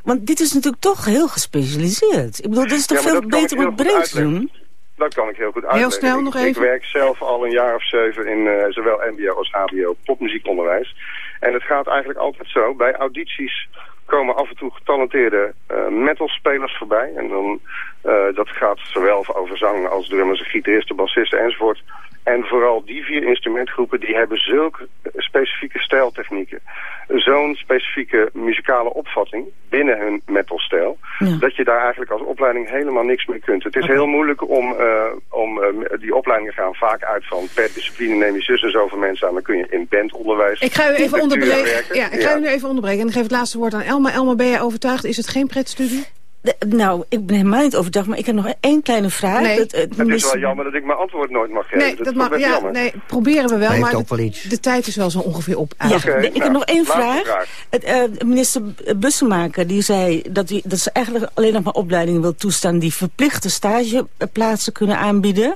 want dit is natuurlijk toch heel gespecialiseerd. Ik bedoel, dat is toch Ja, veel beter ik om het heel breed te doen? Dat kan ik heel goed uitleggen. snel Ik- nog Ik even. werk zelf al een jaar of zeven in eh, zowel mbo als hbo popmuziekonderwijs. En het gaat eigenlijk altijd zo. Bij audities komen af en toe getalenteerde eh metalspelers voorbij. En dan, eh, dat gaat zowel over zang als drummers, gitaristen, bassisten enzovoort. En vooral die vier instrumentgroepen die hebben zulke specifieke stijltechnieken. Zo'n specifieke muzikale opvatting binnen hun metalstijl. Ja. Dat je daar eigenlijk als opleiding helemaal niks mee kunt. Het is heel moeilijk om, eh, om eh, die opleidingen gaan vaak uit van per discipline neem je zus en zoveel mensen aan. Dan kun je in bandonderwijs. Ik ga u even onderbreken. Ja, ik ga u nu even onderbreken. En dan geef het laatste woord aan Elma. Elma, ben jij overtuigd? Is het geen pretstudie? De- nou, ik ben helemaal niet overtuigd, maar ik heb nog één kleine vraag. Nee. Dat, eh, Het is minister- wel jammer dat ik mijn antwoord nooit mag geven. Nee, dat is mag. Ja, jammer. nee, proberen we wel. Maar de, de tijd is wel zo ongeveer op. Ja, nee, ik heb nog één vraag. vraag. Het, eh, minister Bussemaker die zei dat, die, dat ze eigenlijk alleen nog maar opleidingen wil toestaan... die verplichte stageplaatsen kunnen aanbieden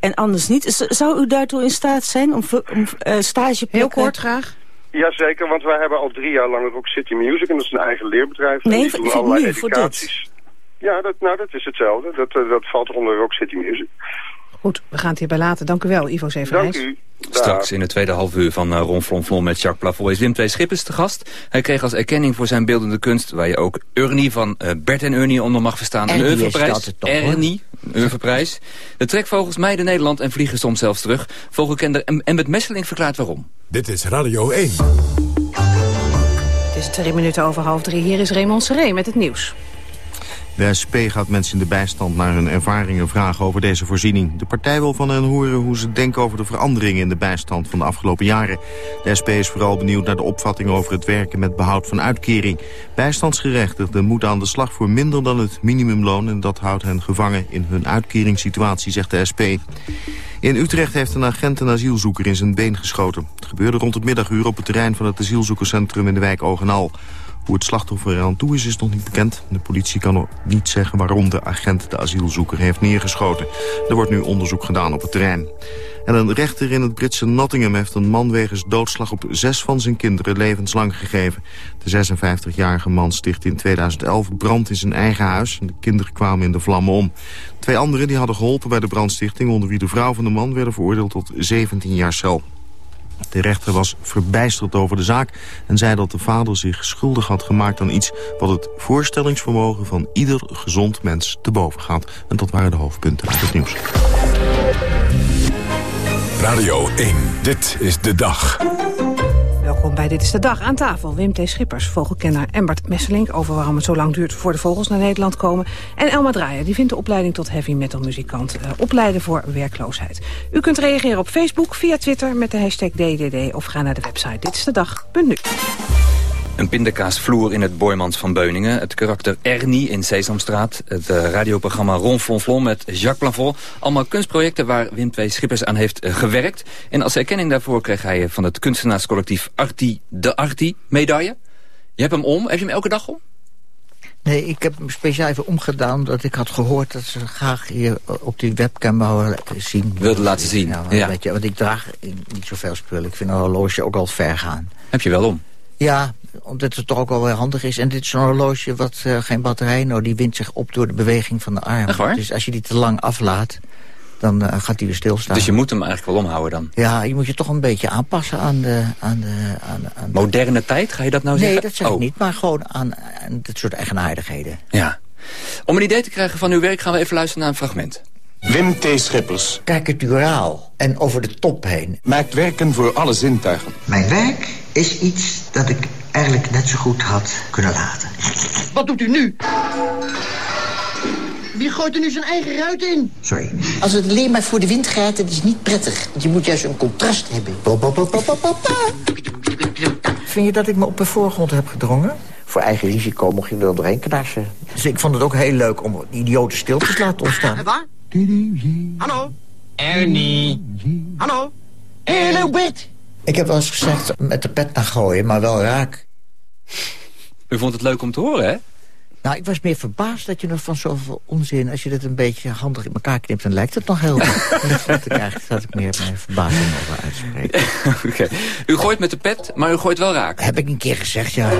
en anders niet. Z- Zou u daartoe in staat zijn om, om eh, stageplekken... Heel kort graag. Jazeker, want wij hebben al drie jaar lang Rock City Music. En dat is een eigen leerbedrijf. Nee, voor- doen voor allerlei nu, voor dit. educaties. Ja, dat, nou, dat is hetzelfde. Dat, eh, dat valt onder Rock City Music. Goed, we gaan het hierbij laten. Dank u wel, Ivo Dank Zevenijs. u. Straks in het tweede half uur van uh, Ron Flonflon met Jacques Plafond is Wim Twee Schippers te gast. Hij kreeg als erkenning voor zijn beeldende kunst, waar je ook Ernie van uh, Bert en Ernie onder mag verstaan. Ernie een hoor. Ernie, een Oeuvreprijs. De trekvogels mijden Nederland en vliegen soms zelfs terug. Vogelkender Embed Messeling verklaart waarom. Dit is Radio 1. Het is twee minuten over half drie. Hier is Raymond Seré met het nieuws. De SP gaat mensen in de bijstand naar hun ervaringen vragen over deze voorziening. De partij wil van hen horen hoe ze denken over de veranderingen in de bijstand van de afgelopen jaren. De SP is vooral benieuwd naar de opvatting over het werken met behoud van uitkering. Bijstandsgerechtigden moeten aan de slag voor minder dan het minimumloon... en dat houdt hen gevangen in hun uitkeringssituatie, zegt de SP. In Utrecht heeft een agent een asielzoeker in zijn been geschoten. Het gebeurde rond het middaguur op het terrein van het asielzoekerscentrum in de wijk Ogenal. Hoe het slachtoffer er aan toe is, is nog niet bekend. De politie kan nog niet zeggen waarom de agent de asielzoeker heeft neergeschoten. Er wordt nu onderzoek gedaan op het terrein. En een rechter in het Britse Nottingham heeft een man wegens doodslag op zes van zijn kinderen levenslang gegeven. De 56-jarige man stichtte in 2011 brand in zijn eigen huis. De kinderen kwamen in de vlammen om. Twee anderen die hadden geholpen bij de brandstichting, onder wie de vrouw van de man, werden veroordeeld tot 17 jaar cel. De rechter was verbijsterd over de zaak en zei dat de vader zich schuldig had gemaakt aan iets wat het voorstellingsvermogen van ieder gezond mens te boven gaat. En dat waren de hoofdpunten uit het nieuws. Radio 1, dit is de dag. Welkom bij Dit is de Dag. Aan tafel Wim T. Schippers, vogelkenner Embert Messelink... over waarom het zo lang duurt voor de vogels naar Nederland komen. En Elma Draaier, die vindt de opleiding tot heavy metal muzikant... Uh, opleiden voor werkloosheid. U kunt reageren op Facebook, via Twitter met de hashtag DDD... of ga naar de website ditstedag.nu. Een pindakaasvloer in het Boymans van Beuningen. Het karakter Ernie in Sesamstraat. Het uh, radioprogramma Ron Flonflon met Jacques Plafond. Allemaal kunstprojecten waar Wim Twee Schippers aan heeft uh, gewerkt. En als erkenning daarvoor kreeg hij van het kunstenaarscollectief Arti de Arti medaille. Je hebt hem om. Heb je hem elke dag om? Nee, ik heb hem speciaal even omgedaan... omdat ik had gehoord dat ze graag hier op die webcam wouden zien. Wilde laten zien, ja. ja. Weet je, want ik draag niet zoveel spullen. Ik vind een horloge ook al ver gaan. Heb je wel om? Ja, omdat het toch ook wel weer handig is. En dit is een horloge wat uh, geen batterij... nou, die wint zich op door de beweging van de arm. Dus als je die te lang aflaat, dan uh, gaat die weer stilstaan. Dus je moet hem eigenlijk wel omhouden dan? Ja, je moet je toch een beetje aanpassen aan de... Aan de aan, aan Moderne tijd, ga je dat nou nee, zeggen? Nee, dat zeg oh. ik niet, maar gewoon aan, aan dit soort eigenaardigheden. Ja. Om een idee te krijgen van uw werk gaan we even luisteren naar een fragment. Wim T. Schippers. Karikaturaal en over de top heen. Maakt werken voor alle zintuigen. Mijn werk is iets dat ik eigenlijk net zo goed had kunnen laten. Wat doet u nu? Wie gooit er nu zijn eigen ruit in? Sorry. Als het alleen maar voor de wind gaat, dat is niet prettig. Want je moet juist een contrast hebben. Vind je dat ik me op de voorgrond heb gedrongen? Voor eigen risico mocht je er wel doorheen knarsen. Dus ik vond het ook heel leuk om idiote stiltes te laten ontstaan. Waar? Hallo? Ernie. Hallo? Hallo Bert. Ik heb wel eens gezegd met de pet naar gooien, maar wel raak. U vond het leuk om te horen, hè? Nou, ik was meer verbaasd dat je nog van zoveel onzin... als je dat een beetje handig in elkaar knipt, dan lijkt het nog heel goed. dat vond ik eigenlijk dat ik meer mijn verbazing over uitspreken. Oké. U gooit met de pet, maar u gooit wel raak. Heb ik een keer gezegd, ja.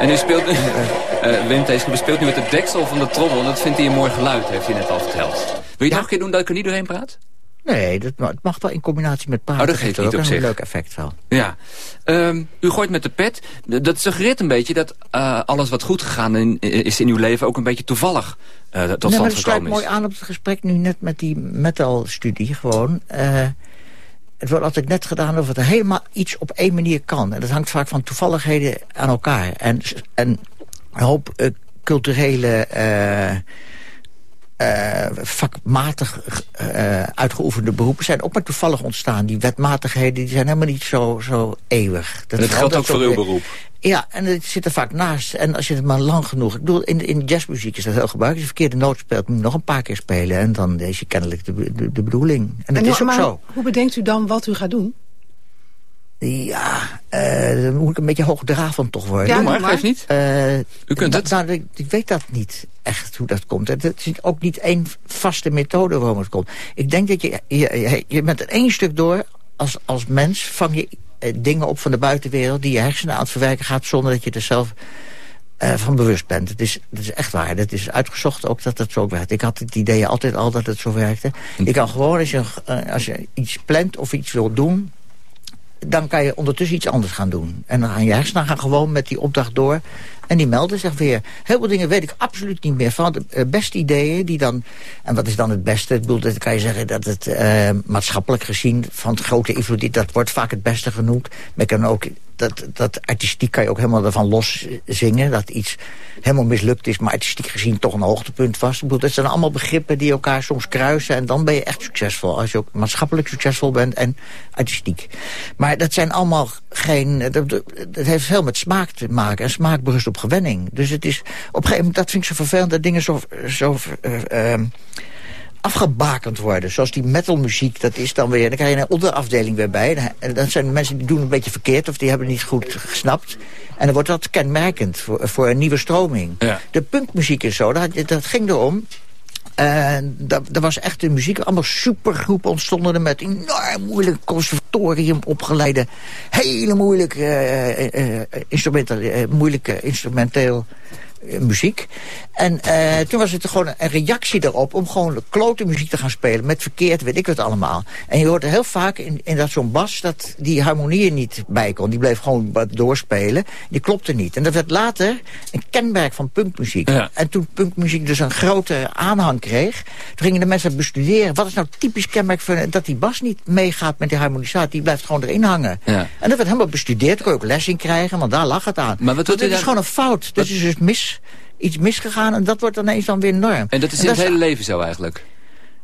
En u speelt... Uh, Wim Teesken speelt nu met de deksel van de trommel... en dat vindt hij een mooi geluid, heeft hij net al verteld. Wil je het nog een keer doen dat ik er niet doorheen praat? Nee, dat mag, het mag wel in combinatie met praten. Oh, dat geeft niet op zich. een leuk effect wel. Ja. Um, u gooit met de pet. Dat suggereert een beetje dat uh, alles wat goed gegaan in, is in uw leven... ook een beetje toevallig uh, tot nee, stand gekomen is. Dat sluit mooi aan op het gesprek nu net met die metal-studie gewoon... Uh, het wordt altijd net gedaan of het helemaal iets op één manier kan. En dat hangt vaak van toevalligheden aan elkaar. En, en een hoop culturele... Uh, uh, vakmatig uh, uitgeoefende beroepen zijn ook maar toevallig ontstaan. Die wetmatigheden die zijn helemaal niet zo, zo eeuwig. Dat, geldt ook voor uw beroep? Ja, en het zit er vaak naast. En als je het maar lang genoeg... Ik bedoel, in, in jazzmuziek is dat heel gebruikelijk. Als je verkeerde noot speelt, moet je nog een paar keer spelen. En dan is je kennelijk de, de, de bedoeling. En dat en is ook maar, zo. Hoe bedenkt u dan wat u gaat doen? Ja, uh, dan moet ik een beetje hoogdravend toch worden. Ja, maar, geef niet. Uh, U kunt het. Nou, ik, ik, weet dat niet echt hoe dat komt. Het is ook niet één vaste methode waarom het komt. Ik denk dat je, je, je, met één stuk door, als, als mens, vang je uh, dingen op van de buitenwereld... die je hersenen aan het verwerken gaat zonder dat je er zelf uh, van bewust bent. Het is, het is echt waar. Het is uitgezocht ook dat het zo werkt. Ik had het idee altijd al dat het zo werkte. Je kan gewoon, als je, als je iets plant of iets wil doen dan kan je ondertussen iets anders gaan doen. En dan gaan je hersenen gaan gewoon met die opdracht door. En die melden zich weer. Heel veel dingen weet ik absoluut niet meer van. De beste ideeën die dan... En wat is dan het beste? Ik bedoel, dat kan je zeggen dat het uh, maatschappelijk gezien... van het grote invloed, dat wordt vaak het beste genoemd. Maar kan ook, dat, dat artistiek kan je ook helemaal ervan los zingen. Dat iets helemaal mislukt is, maar artistiek gezien toch een hoogtepunt was. Ik bedoel, dat zijn allemaal begrippen die elkaar soms kruisen. En dan ben je echt succesvol. Als je ook maatschappelijk succesvol bent en artistiek. Maar dat zijn allemaal geen... Dat, heeft veel met smaak te maken. En smaak berust op gewenning. Dus het is op een gegeven moment, dat vind ik zo vervelend... dat dingen zo, zo uh, uh, afgebakend worden. Zoals die metalmuziek, dat is dan weer... dan krijg je een onderafdeling weer bij. En dan zijn mensen die doen een beetje verkeerd... of die hebben niet goed gesnapt. En dan wordt dat kenmerkend voor, voor een nieuwe stroming. Ja. De punkmuziek is zo, dat, dat ging erom... En dat, dat was echt de muziek. Allemaal supergroepen ontstonden er met enorm moeilijk conservatorium opgeleide. Hele moeilijke uh, instrumenteel, moeilijke instrumenteel muziek. En eh, toen was het gewoon een reactie erop om gewoon klote muziek te gaan spelen. Met verkeerd, weet ik wat allemaal. En je hoorde heel vaak in, in dat zo'n bas dat die harmonieën niet bij kon. Die bleef gewoon wat doorspelen. Die klopte niet. En dat werd later een kenmerk van punkmuziek. En toen punkmuziek dus een grote aanhang kreeg... toen gingen de mensen bestuderen. Wat is nou typisch kenmerk van dat die bas niet meegaat met die harmonisatie? Die blijft gewoon erin hangen. Ja. En dat werd helemaal bestudeerd. Kon je ook les in krijgen, want daar lag het aan. Maar wat u is dan- gewoon een fout. Dit is dus mis, iets misgegaan en dat wordt ineens dan weer norm. En dat is in het hele leven zo eigenlijk?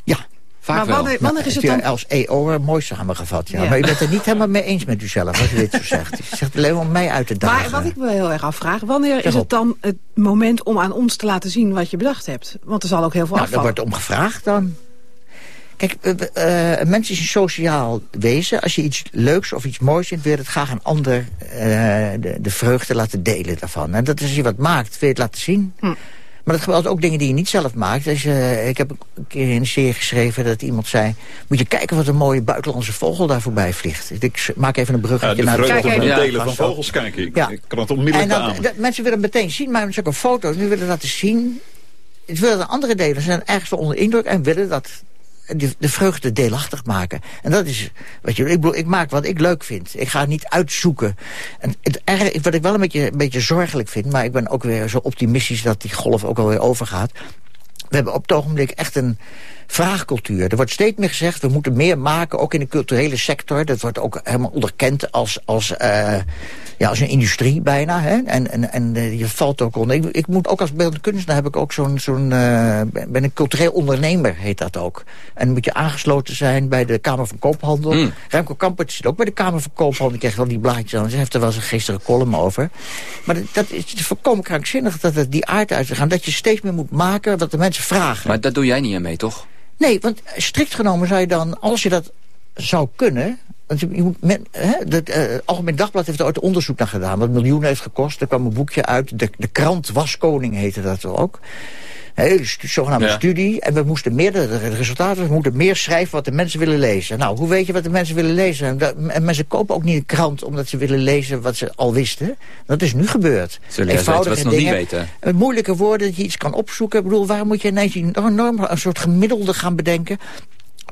Ja. Vaak Maar wel. wanneer- wanneer is het dan... Als EO mooi samengevat, ja. Ja. Maar je bent het niet helemaal mee eens met uzelf als je dit zo zegt. Je zegt alleen om mij uit te dagen. Maar wat ik me heel erg afvraag, wanneer Zeg is het dan het moment om aan ons te laten zien wat je bedacht hebt? Want er zal ook heel veel Nou, afvallen. wordt om gevraagd dan. Kijk, eh, eh, een mens is een sociaal wezen. Als je iets leuks of iets moois vindt, wil je het graag een ander eh, de, de vreugde laten delen daarvan. En dat is als je wat maakt, wil je het laten zien. Hm. Maar dat geldt ook dingen die je niet zelf maakt. Dus, ik heb een keer in een serie geschreven dat iemand zei... moet je kijken wat een mooie buitenlandse vogel daar voorbij vliegt. Ik maak even een Ja, bruggetje de naar vreugde Kijk even. het Ja, delen van vogels kijken. Ik, Ja. ik kan het onmiddellijk En dan, dat, mensen willen meteen zien, maar het is ook een foto. Nu willen laten zien. Het willen de andere delen. Ze zijn ergens wel onder indruk en willen dat de, de vreugde deelachtig maken. En dat is, wat je, ik ik maak wat ik leuk vind. Ik ga niet uitzoeken. En het wat ik wel een beetje, een beetje zorgelijk vind, maar ik ben ook weer zo optimistisch dat die golf ook alweer overgaat. We hebben op het ogenblik echt een vraagcultuur. Er wordt steeds meer gezegd, we moeten meer maken, ook in de culturele sector. Dat wordt ook helemaal onderkend als, als, eh, ja, als een industrie bijna. Hè? En, en, en eh, je valt ook onder. Ik, ik moet ook als beeldend kunstenaar heb ik ook zo'n, zo'n eh, ben een cultureel ondernemer, heet dat ook. En dan moet je aangesloten zijn bij de Kamer van Koophandel. Mm. Remco Kampert zit ook bij de Kamer van Koophandel. Die krijgt wel die blaadjes aan. Ze heeft er wel eens een geestige column over. Maar dat, dat is volkomen krankzinnig dat het die aard uit te gaan. Dat je steeds meer moet maken wat de mensen vragen. Maar dat doe jij niet aan mee, toch? Nee, want strikt genomen zou je dan, als je dat zou kunnen... Want je, je moet men, hè, het eh, Algemeen Dagblad heeft er ooit onderzoek naar gedaan... wat miljoenen heeft gekost. Er kwam een boekje uit. De, de krant Waskoning heette dat ook. Een hele stu- zogenaamde Ja. studie. En we moesten meer, de, de resultaten, we moeten meer schrijven wat de mensen willen lezen. Nou, hoe weet je wat de mensen willen lezen? En, dat- en mensen kopen ook niet een krant omdat ze willen lezen wat ze al wisten. Dat is nu gebeurd. Ze wat ze nog niet weten. Moeilijke woorden dat je iets kan opzoeken. Ik bedoel, waarom moet je ineens norm, een soort gemiddelde gaan bedenken?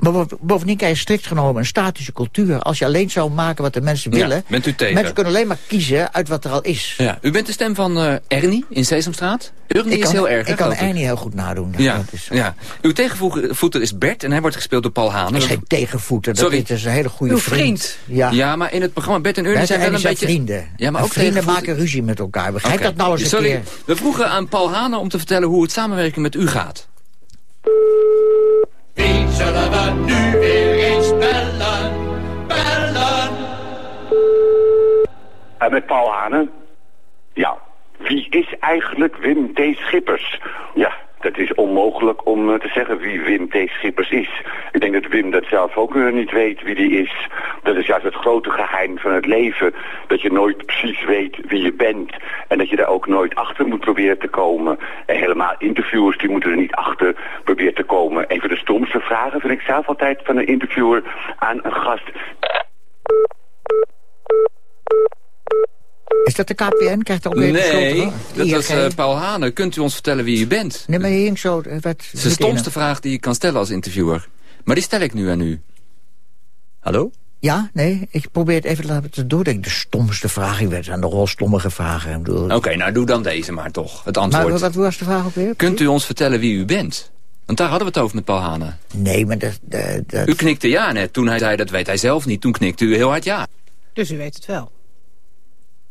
Maar bo- bovendien krijg je strikt genomen een statische cultuur. Als je alleen zou maken wat de mensen Ja, willen... bent u tegen? Mensen kunnen alleen maar kiezen uit wat er al is. Ja. U bent de stem van eh, Ernie in Sesamstraat. Ernie Ik is kan, heel erg, ik kan. Ernie heel goed nadoen. Ja, Dat is, ja. Uw tegenvoeter is Bert en hij wordt gespeeld door Paul Hanen. is geen tegenvoeter. Dat Sorry. is een hele goede Uw vriend. vriend. Ja. Ja, maar in het programma Bert en Ernie zijn wel een zijn beetje... vrienden. Ja, maar ook vrienden maken ruzie met elkaar. Begrijp Oké. dat nou eens een Sorry, keer. we vroegen aan Paul Hanen om te vertellen hoe het samenwerken met u gaat. Wie zullen we nu weer eens bellen? Bellen! En met Paul Hanen? Ja. Wie is eigenlijk Wim T. Schippers? Ja, dat is onmogelijk om eh, te zeggen wie Wim T. Schippers is. Ik denk dat Wim dat zelf ook eh, niet weet wie die is. Dat is juist het grote geheim van het leven. Dat je nooit precies weet wie je bent. En dat je daar ook nooit achter moet proberen te komen. En helemaal interviewers die moeten er niet achter proberen te komen. Een van de stomste vragen vind ik zelf altijd van een interviewer aan een gast. Is dat de KPN? Krijgt ook weer Nee, dat was ING? eh, Paul Hanen. Kunt u ons vertellen wie u bent? Nee, maar je hing zo... eh, Wat, Dat is de stomste vraag die je kan stellen als interviewer. Maar die stel ik nu aan u. Hallo? Ja, nee, ik probeer het even te laten doordenken. De stomste vraag, ik werd aan de rol stommige vragen. Ik bedoel, Oké, nou doe dan deze maar toch. Het antwoord. maar wat was de vraag ook weer? Kunt u ons vertellen wie u bent? Want daar hadden we het over met Paul Hanen. Nee, maar dat... dat, dat- U knikte ja net. Toen hij zei dat weet hij zelf niet. Toen knikte u heel hard ja. Dus u weet het wel.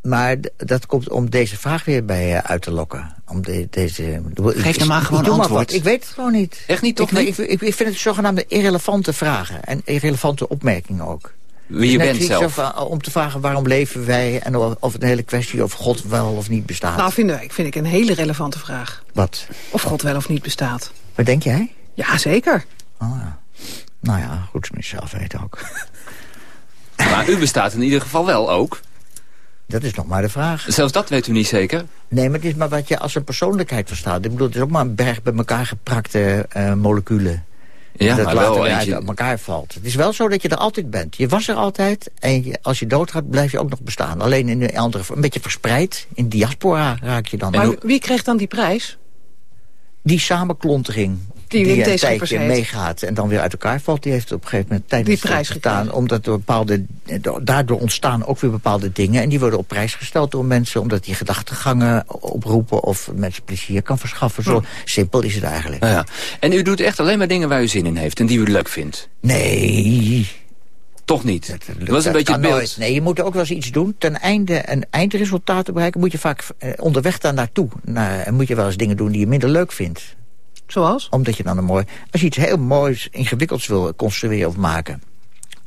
Maar dat komt om deze vraag weer bij uh, uit te lokken. Om de, deze, Geef nou maar gewoon maar antwoord. Ik weet het gewoon niet. Echt niet, toch ik, niet? Ik, vind het zogenaamde irrelevante vragen. En irrelevante opmerkingen ook. Wie je is bent zelf. uh, om te vragen waarom leven wij... en of, of een hele kwestie of God wel of niet bestaat. Nou, vind ik, vind ik een hele relevante vraag. Wat? Of God wel of niet bestaat. Wat denk jij? Ja, zeker. Oh, ja. Nou ja, goed, moet je zelf weten ook. Maar u bestaat in ieder geval wel ook. Dat is nog maar de vraag. Zelfs dat weet u niet zeker. Nee, maar het is maar wat je als een persoonlijkheid verstaat. Ik bedoel, het is ook maar een berg bij elkaar geprakte eh, moleculen. Ja, dat maar later wel eentje- uit elkaar valt. Het is wel zo dat je er altijd bent. Je was er altijd en je- als je doodgaat blijf je ook nog bestaan. Alleen in een andere, een beetje verspreid. In diaspora raak je dan. Maar wie kreeg dan die prijs? Die samenklontering Die die, een tijdje meegaat en dan weer uit elkaar valt... die heeft op een gegeven moment tijdens Die prijs het bestaan... omdat er bepaalde, daardoor ontstaan ook weer bepaalde dingen... en die worden op prijs gesteld door mensen... omdat die gedachtegangen oproepen of mensen plezier kan verschaffen. Zo simpel is het eigenlijk. Nou ja. En u doet echt alleen maar dingen waar u zin in heeft en die u leuk vindt? Nee. Toch niet? Dat, was een beetje het beeld. nooit. Nee, je moet ook wel eens iets doen. Ten einde een eindresultaat te bereiken... moet je vaak eh, onderweg daar naartoe. Nou, en moet je wel eens dingen doen die je minder leuk vindt. Zoals? Omdat je dan een mooi... Als je iets heel moois, ingewikkelds wil construeren of maken...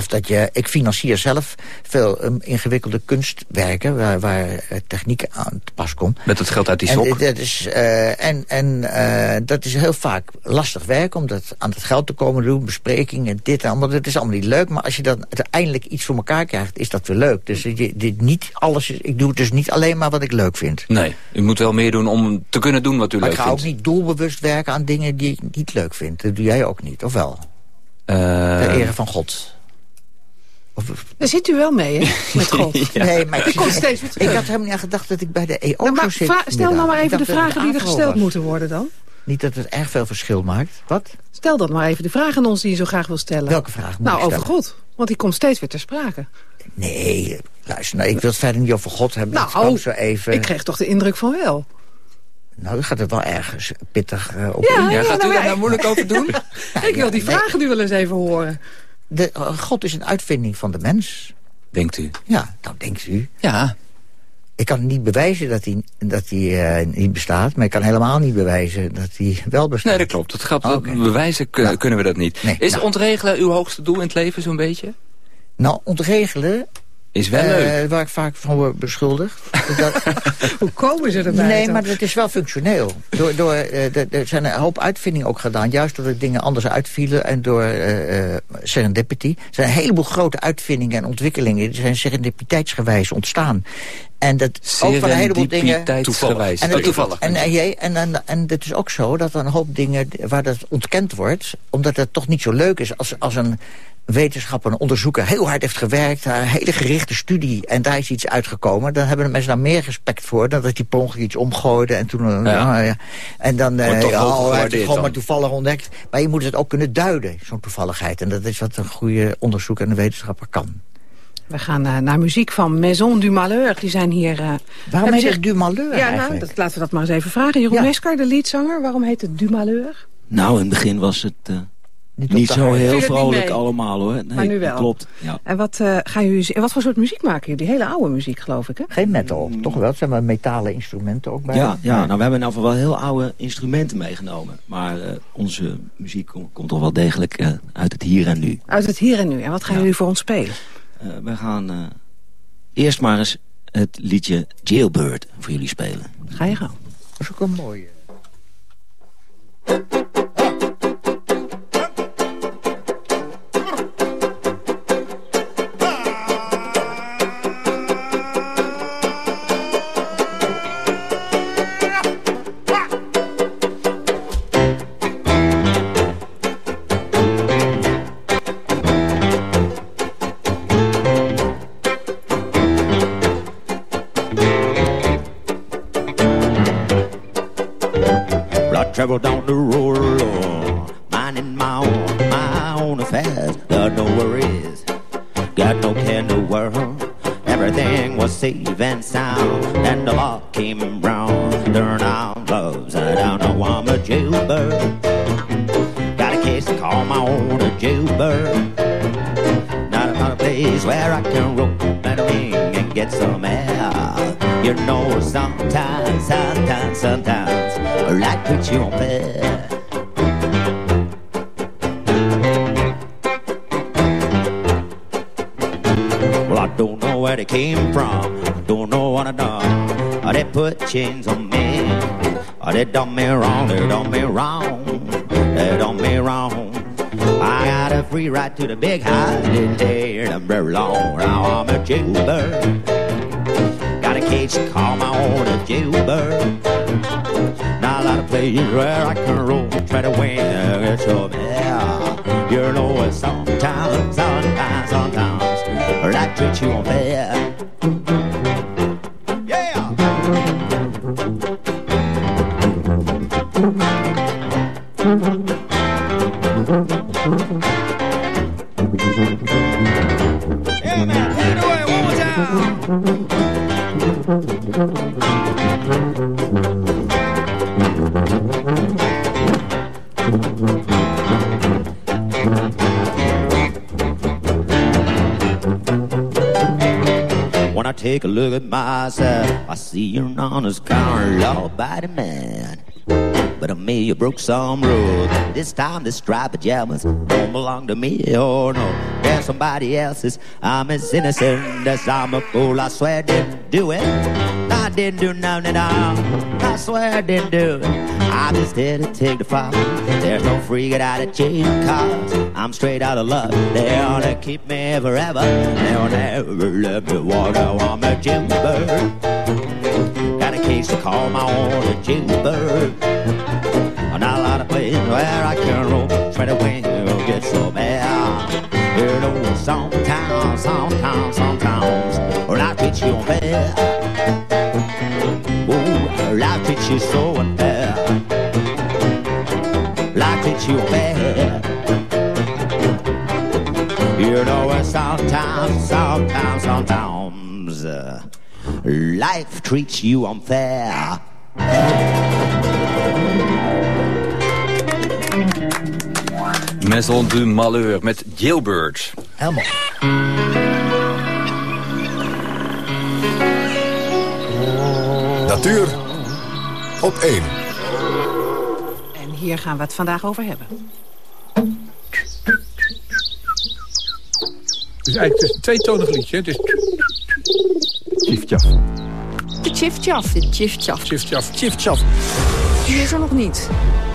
Of dat je, ik financier zelf veel um, ingewikkelde kunstwerken... waar, waar uh, techniek aan te pas komt. Met het geld uit die en, sok? Dat is, uh, en en uh, dat is heel vaak lastig werk om dat aan het geld te komen doen. Besprekingen, dit en allemaal. Dat is allemaal niet leuk. Maar als je dan uiteindelijk iets voor elkaar krijgt, is dat weer leuk. Dus je, dit niet alles is, ik doe dus niet alleen maar wat ik leuk vind. Nee, u moet wel meer doen om te kunnen doen wat u maar leuk vindt. vindt. ik ga ook niet doelbewust werken aan dingen die ik niet leuk vind. Dat doe jij ook niet, of wel? Uh... Ter ere van God. Of... Daar zit u wel mee, hè? Met God. ja. Nee, maar ik, komt steeds weer terug. ik had helemaal niet aan gedacht dat ik bij de EO nou, zou zitten. Stel nou maar even de vragen die er gesteld moeten worden dan. Niet dat het erg veel verschil maakt. Wat? Stel dan maar even de vraag aan ons die je zo graag wil stellen. Welke vraag moet Nou, ik over stellen? God. Want die komt steeds weer ter sprake. Nee, luister, nou, ik wil het verder niet over God hebben. Nou, kwam zo even... ik kreeg toch de indruk van wel. Nou, dan gaat het wel ergens pittig uh, op ja, in. Ja, gaat nou, u daar nou moeilijk over doen? ja, ik wil die nee. vragen nu wel eens even horen. De, uh, God is een uitvinding van de mens. Denkt u? Ja, nou denkt u. Ja. Ik kan niet bewijzen dat hij, dat hij uh, niet bestaat, maar ik kan helemaal niet bewijzen dat hij wel bestaat. Nee, dat klopt. Dat gaat okay. bewijzen nou, kunnen we dat niet. Nee, is nou. ontregelen uw hoogste doel in het leven zo'n beetje? Nou, ontregelen is wel leuk. Uh, waar ik vaak van word beschuldigd. dat... Hoe komen ze erbij? Nee, dan? maar het is wel functioneel. Door, door, uh, er zijn een hoop uitvindingen ook gedaan. Juist doordat dingen anders uitvielen en door uh, serendipity. Er zijn een heleboel grote uitvindingen en ontwikkelingen. Die zijn serendipiteitsgewijs ontstaan. En dat ook van een heleboel dingen... Toevallig. En, oh, toevallig. En, en, en, en, en, en het is ook zo dat er een hoop dingen waar dat ontkend wordt... omdat het toch niet zo leuk is als, als een wetenschapper, een onderzoeker... heel hard heeft gewerkt, een hele gerichte studie... en daar is iets uitgekomen... dan hebben de mensen daar meer respect voor... dan dat die per ongeluk iets omgooide en toen... Ja. Uh, ja. En dan uh, ja, oh, hij het gewoon maar toevallig ontdekt. Maar je moet het ook kunnen duiden, zo'n toevalligheid. En dat is wat een goede onderzoeker en een wetenschapper kan. We gaan uh, naar muziek van Maison du Malheur. Die zijn hier... Uh, waarom heet het du Malheur Ja, nou, dat, laten we dat maar eens even vragen. Jeroen ja. Meskar, de leadzanger, waarom heet het du Malheur? Nou, in het begin was het... Uh, niet, niet zo heel vrolijk allemaal hoor. Nee, maar nu wel. Klopt. Ja. En wat, uh, gaan jullie, wat voor soort muziek maken jullie? Die hele oude muziek geloof ik hè? Geen metal, mm. toch wel? Het zijn maar metalen instrumenten ook bij. Ja, ja nou we hebben nou wel heel oude instrumenten meegenomen. Maar uh, onze muziek kom, komt toch wel degelijk uh, uit het hier en nu. Uit het hier en nu. En wat gaan ja. jullie voor ons spelen? we gaan eerst maar eens het liedje Jailbird voor jullie spelen. Ga je gang. Dat is ook een mooie. Travel down the road, Lord, minding my own, my own affairs. Got no worries, got no care in the world. Everything was safe and sound, chains on me. Oh, they done me wrong. They done me wrong. They done me wrong. I got a free ride to the big take them very long. Now I'm a jailbird. Got a cage to call my own a jailbird. Now a lot of places where I can roll, try to win, get some yeah. You know, sometimes, sometimes, sometimes, life treats you unfair. Take a look at myself, I see you're an honest, kind, law-abiding man. But I may have broke some rules. This time the striped pajamas don't belong to me. Oh no, they're somebody else's. I'm as innocent as I'm a fool. I swear I didn't do it. I didn't do nothing at all. I swear I didn't do it. I'm just here to take the fall. There's no free get out of jail cause I'm straight out of love. They ought to keep me forever. They'll never let me out on a jailbird. Got a case to call my own a jailbird. Not a lot of places where I can roll. Try to win, it'll get so bad. You know, sometimes, sometimes, sometimes, life treats you unfair. Sometimes, sometimes, sometimes, uh, life treats you unfair. Maison du Malheur met Jailbird. Helemaal. Natuur op 1. En hier gaan we het vandaag over hebben. Is eigenlijk het is een tweetonig liedje. Het is... Tjiftjaf. De Chif-Chaf. De Chif-Chaf. Tjiftjaf. Tjiftjaf. Die is er nog niet.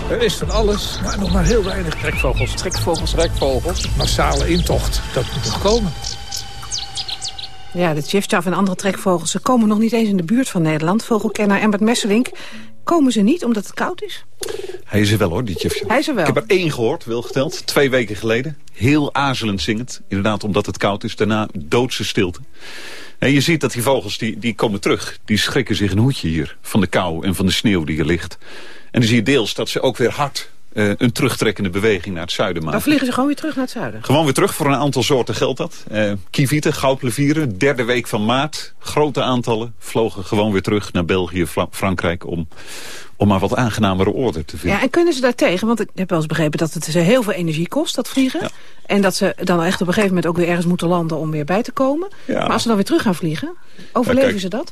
Er is van alles, maar nog maar heel weinig trekvogels. Trekvogels. Trekvogels. Massale intocht, dat moet nog komen. Ja, de Chif-Chaf en andere trekvogels ze komen nog niet eens in de buurt van Nederland. Vogelkenner Embert Messelink. Komen ze niet omdat het koud is? Hij is er wel hoor, die Tjefje. Hij is er wel. Ik heb er één gehoord, wel geteld, twee weken geleden. Heel aarzelend zingend. Inderdaad, omdat het koud is. Daarna doodse stilte. En je ziet dat die vogels, die, die komen terug. Die schrikken zich een hoedje hier. Van de kou en van de sneeuw die er ligt. En dan zie je deels dat ze ook weer hard uh, een terugtrekkende beweging naar het zuiden maken. Dan vliegen ze gewoon weer terug naar het zuiden? Gewoon weer terug. Voor een aantal soorten geldt dat. Uh, kievieten, goudplevieren, derde week van maart. Grote aantallen vlogen gewoon weer terug naar België, Fra Frankrijk... om, om maar wat aangenamere orde te vinden. Ja, en kunnen ze daar tegen? Want ik heb wel eens begrepen dat het ze heel veel energie kost, dat vliegen. Ja. En dat ze dan echt op een gegeven moment ook weer ergens moeten landen om weer bij te komen. Ja. Maar als ze dan weer terug gaan vliegen, overleven ja, kijk, ze dat?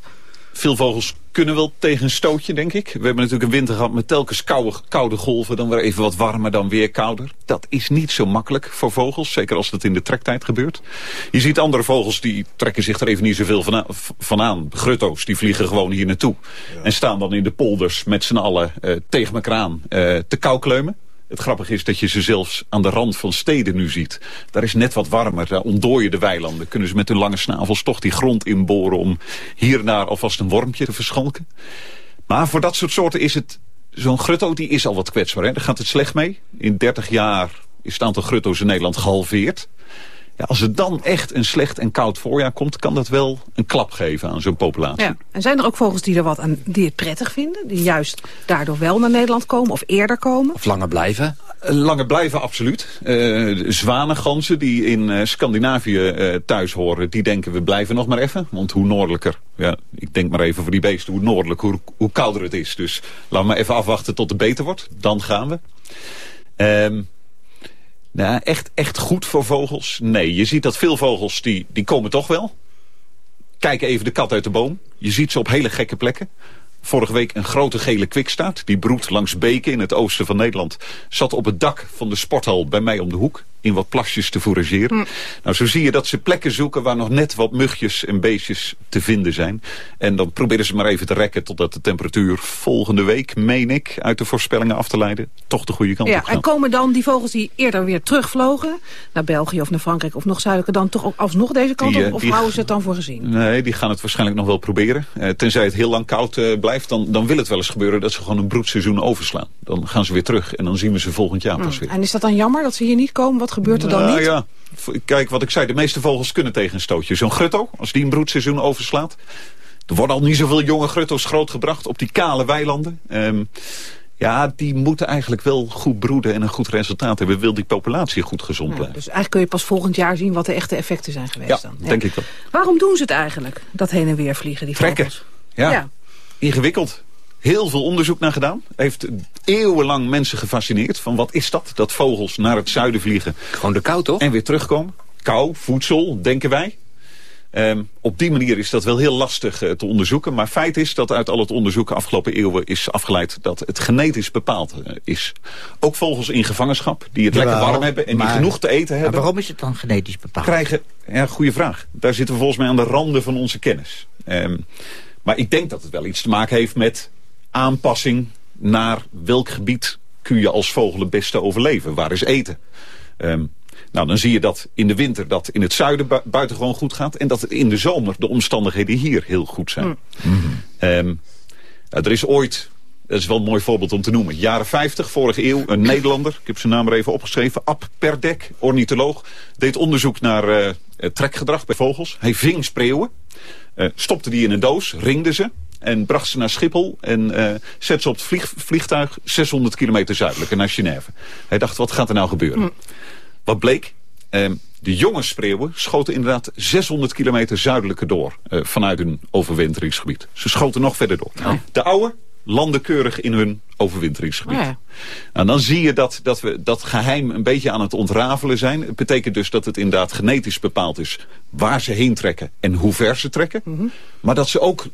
Veel vogels kunnen wel tegen een stootje, denk ik. We hebben natuurlijk een winter gehad met telkens koude, koude golven. Dan weer even wat warmer, dan weer kouder. Dat is niet zo makkelijk voor vogels. Zeker als het in de trektijd gebeurt. Je ziet andere vogels die trekken zich er even niet zoveel van aan. Van aan. Grutto's, die vliegen gewoon hier naartoe. Ja. En staan dan in de polders met z'n allen uh, tegen elkaar aan uh, te koukleumen. Het grappige is dat je ze zelfs aan de rand van steden nu ziet. Daar is net wat warmer, daar ontdooien de weilanden. Kunnen ze met hun lange snavels toch die grond inboren... om hier en daar alvast een wormpje te verschalken. Maar voor dat soort soorten is het... Zo'n grutto die is al wat kwetsbaar. Hè? Daar gaat het slecht mee. In 30 jaar is het aantal grutto's in Nederland gehalveerd. Ja, als er dan echt een slecht en koud voorjaar komt... kan dat wel een klap geven aan zo'n populatie. Ja. En zijn er ook vogels die er wat aan die het prettig vinden? Die juist daardoor wel naar Nederland komen of eerder komen? Of langer blijven? Langer blijven, absoluut. Uh, zwanenganzen die in uh, Scandinavië uh, thuis horen... die denken we blijven nog maar even. Want hoe noordelijker, ja, ik denk maar even voor die beesten... hoe noordelijker, hoe, hoe kouder het is. Dus laten we maar even afwachten tot het beter wordt. Dan gaan we. Um, nou, echt, echt goed voor vogels? Nee, je ziet dat veel vogels, die, die komen toch wel. Kijk even de kat uit de boom. Je ziet ze op hele gekke plekken. Vorige week een grote gele kwikstaart. Die broedt langs beken in het oosten van Nederland. Zat op het dak van de sporthal bij mij om de hoek. In wat plasjes te fourageren. Mm. Nou, zo zie je dat ze plekken zoeken waar nog net wat mugjes en beestjes te vinden zijn. En dan proberen ze maar even te rekken totdat de temperatuur volgende week, meen ik, uit de voorspellingen af te leiden, toch de goede kant ja, op gaat. En komen dan die vogels die eerder weer terugvlogen, naar België of naar Frankrijk of nog zuidelijker, dan toch ook alsnog deze kant die, op? Of die, houden ze het dan voor gezien? Nee, die gaan het waarschijnlijk nog wel proberen. Uh, tenzij het heel lang koud uh, blijft, dan, dan wil het wel eens gebeuren dat ze gewoon een broedseizoen overslaan. Dan gaan ze weer terug en dan zien we ze volgend jaar pas mm. weer. En is dat dan jammer dat ze hier niet komen? Wat gebeurt er dan Nou niet? ja, kijk wat ik zei, de meeste vogels kunnen tegen een stootje. Zo'n grutto, als die een broedseizoen overslaat. Er worden al niet zoveel jonge grutto's grootgebracht op die kale weilanden. Ehm, ja, die moeten eigenlijk wel goed broeden en een goed resultaat hebben. Wil die populatie goed gezond Ja, blijven. dus eigenlijk kun je pas volgend jaar zien wat de echte effecten zijn geweest Ja, dan. denk ik wel. Waarom doen ze het eigenlijk, dat heen en weer vliegen, die Trekken. vogels? Ja. Ja. Ingewikkeld. Heel veel onderzoek naar gedaan. Heeft eeuwenlang mensen gefascineerd. Van wat is dat? Dat vogels naar het zuiden vliegen. Gewoon de kou, toch? En weer terugkomen. Kou, voedsel, denken wij. Ehm, op die manier is dat wel heel lastig eh, te onderzoeken. Maar feit is dat uit al het onderzoek afgelopen eeuwen is afgeleid... dat het genetisch bepaald eh, is. Ook vogels in gevangenschap, die het lekker warm hebben... en die genoeg te eten Maar hebben... waarom is het dan genetisch bepaald? krijgen... Ja, goede vraag. Daar zitten we volgens mij aan de randen van onze kennis. Ehm, maar ik denk dat het wel iets te maken heeft met aanpassing... naar welk gebied kun je als vogel het beste overleven. Waar is eten? Ehm, nou, dan zie je dat in de winter dat in het zuiden bu buitengewoon goed gaat... en dat het in de zomer de omstandigheden hier heel goed zijn. Ehm, nou, er is ooit, dat is wel een mooi voorbeeld om te noemen... jaren 50, vorige eeuw, een Nederlander... ik heb zijn naam er even opgeschreven, Ab Perdek, ornitholoog... deed onderzoek naar eh, trekgedrag bij vogels. Hij ving spreeuwen, stopte die in een doos, ringde ze... en bracht ze naar Schiphol en eh zette ze op het vlieg- vliegtuig... 600 kilometer zuidelijker naar Genève. Hij dacht, wat gaat er nou gebeuren? Wat bleek? Ehm, de jonge spreeuwen schoten inderdaad 600 kilometer zuidelijker door... eh, vanuit hun overwinteringsgebied. Ze schoten nog verder door. De oude landen keurig in hun overwinteringsgebied. Ja. En dan zie je dat, dat we dat geheim een beetje aan het ontrafelen zijn. Het betekent dus dat het inderdaad genetisch bepaald is... waar ze heen trekken en hoe ver ze trekken. Mhm. Maar dat ze ook,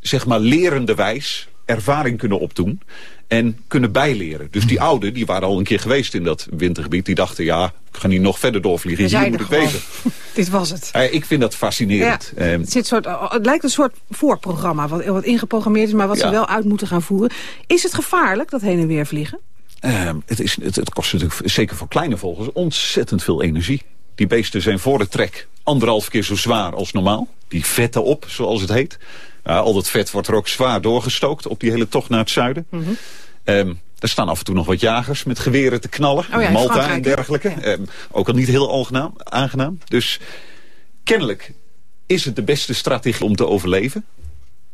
zeg maar, lerende wijs ervaring kunnen opdoen en kunnen bijleren. Dus die ouden, die waren al een keer geweest in dat wintergebied... die dachten, ja, ik ga niet nog verder doorvliegen. We Hier moet ik gewoon. Dit was het. Eh, ik vind dat fascinerend. Ja, het, zit soort, het lijkt een soort voorprogramma wat, wat ingeprogrammeerd is... maar wat ze Ja. wel uit moeten gaan voeren. Is het gevaarlijk, dat heen en weer vliegen? Ehm, het, is, het, het kost natuurlijk, zeker voor kleine vogels, ontzettend veel energie. Die beesten zijn voor de trek anderhalf keer zo zwaar als normaal. Die vetten op, zoals het heet. Al dat vet wordt er ook zwaar doorgestookt op die hele tocht naar het zuiden. Mhm. Ehm, er staan af en toe nog wat jagers met geweren te knallen. Oh ja, Malta en dergelijke. Ehm, ook al niet heel aangenaam. Dus kennelijk is het de beste strategie om te overleven.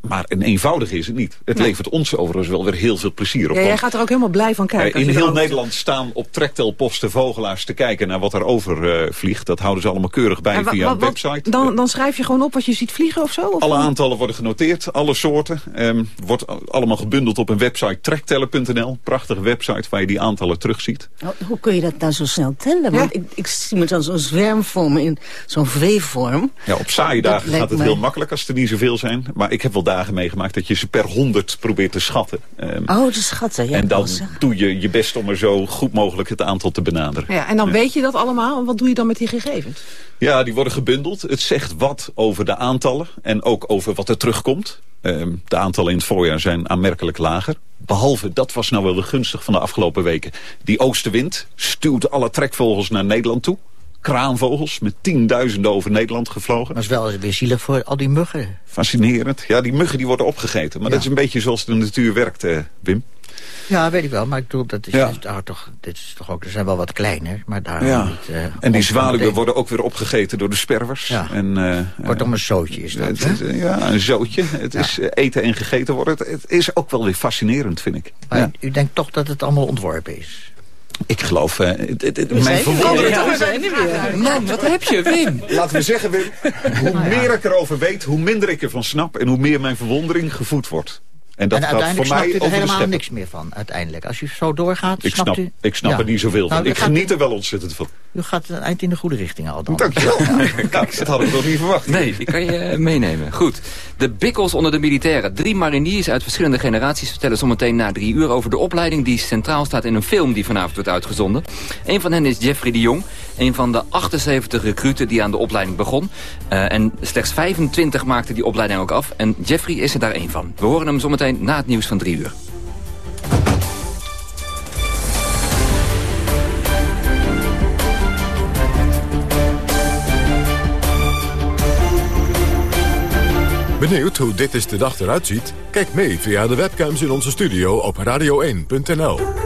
Maar een eenvoudige is het niet. Het Nee. levert ons overigens wel weer heel veel plezier op. Ja, jij gaat er ook helemaal blij van kijken. in heel Nederland staan op trektelposten vogelaars te kijken naar wat er over eh, vliegt. Dat houden ze allemaal keurig bij via een website. Dan, dan schrijf je gewoon op wat je ziet vliegen of zo? Of Alle aantallen worden genoteerd, alle soorten. Ehm, wordt allemaal gebundeld op een website trektellen.nl. Prachtige website waar je die aantallen terugziet. Nou, hoe kun je dat nou zo snel tellen? Want ik, ik zie me dan zo'n zwerm vormen in zo'n V-vorm. Ja, op saaie dagen gaat het mij- heel makkelijk als er niet zoveel zijn. Maar ik heb wel dagen meegemaakt dat je ze per honderd probeert te schatten. Ehm, Oh, de schatten. Ja, en dan eh, doe je je best om er zo goed mogelijk het aantal te benaderen. Ja, en dan weet je dat allemaal. En wat doe je dan met die gegevens? Ja, die worden gebundeld. Het zegt wat over de aantallen en ook over wat er terugkomt. Ehm, de aantallen in het voorjaar zijn aanmerkelijk lager. Behalve, dat was nou wel de gunstig van de afgelopen weken. Die oostenwind stuwt alle trekvogels naar Nederland toe. Kraanvogels met tienduizenden over Nederland gevlogen. Maar het is wel weer zielig voor al die muggen. Fascinerend. Ja, die muggen die worden opgegeten. Maar dat is een beetje zoals de natuur werkt, eh, Wim. Ja, weet ik wel. Maar ik bedoel, dat is, Ja. daar toch, dit is toch ook, er zijn wel wat kleiner. Maar daar Ja. niet, eh, En die zwaluwen worden ook weer opgegeten door de sperwers. Ja. En, eh, Kortom, een zootje is dat, Het hè? is, eh, ja, een zootje. Het is eh, eten en gegeten worden. Het, het is ook wel weer fascinerend, vind ik. Maar u denkt toch dat het allemaal ontworpen is? Ik geloof... eh, mijn er verwondering... er. Man, wat heb je, Wim? Laten we zeggen, Wim, hoe meer ik erover weet... hoe minder ik ervan snap... en hoe meer mijn verwondering gevoed wordt. En dat en gaat uiteindelijk voor mij snapt u er helemaal niks meer van, uiteindelijk. Als u zo doorgaat, Ik snapt snap, u... ik snap Ja. er niet zoveel van. Nou, ik geniet er wel ontzettend van. U gaat een eind in de goede richting al dan. Dankjewel. Kijk, dat had ik nog niet verwacht. Nee, die kan je eh, meenemen. Goed. De bikkels onder de militairen. Drie mariniers uit verschillende generaties vertellen zometeen na drie uur over de opleiding die centraal staat in een film die vanavond wordt uitgezonden. Een van hen is Jeffrey de Jong. Een van de 78 recruten die aan de opleiding begon. Eh, en slechts 25 maakten die opleiding ook af. En Jeffrey is er daar één van. We horen hem zometeen na het nieuws van drie uur. Benieuwd hoe dit is de dag eruit ziet? Kijk mee via de webcams in onze studio op radio1.nl.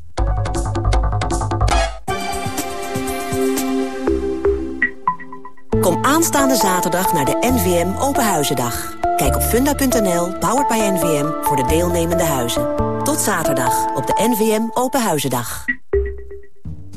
Kom aanstaande zaterdag naar de NVM Openhuizendag. Kijk op funda.nl, powered by NVM, voor de deelnemende huizen. Tot zaterdag op de NVM Openhuizendag.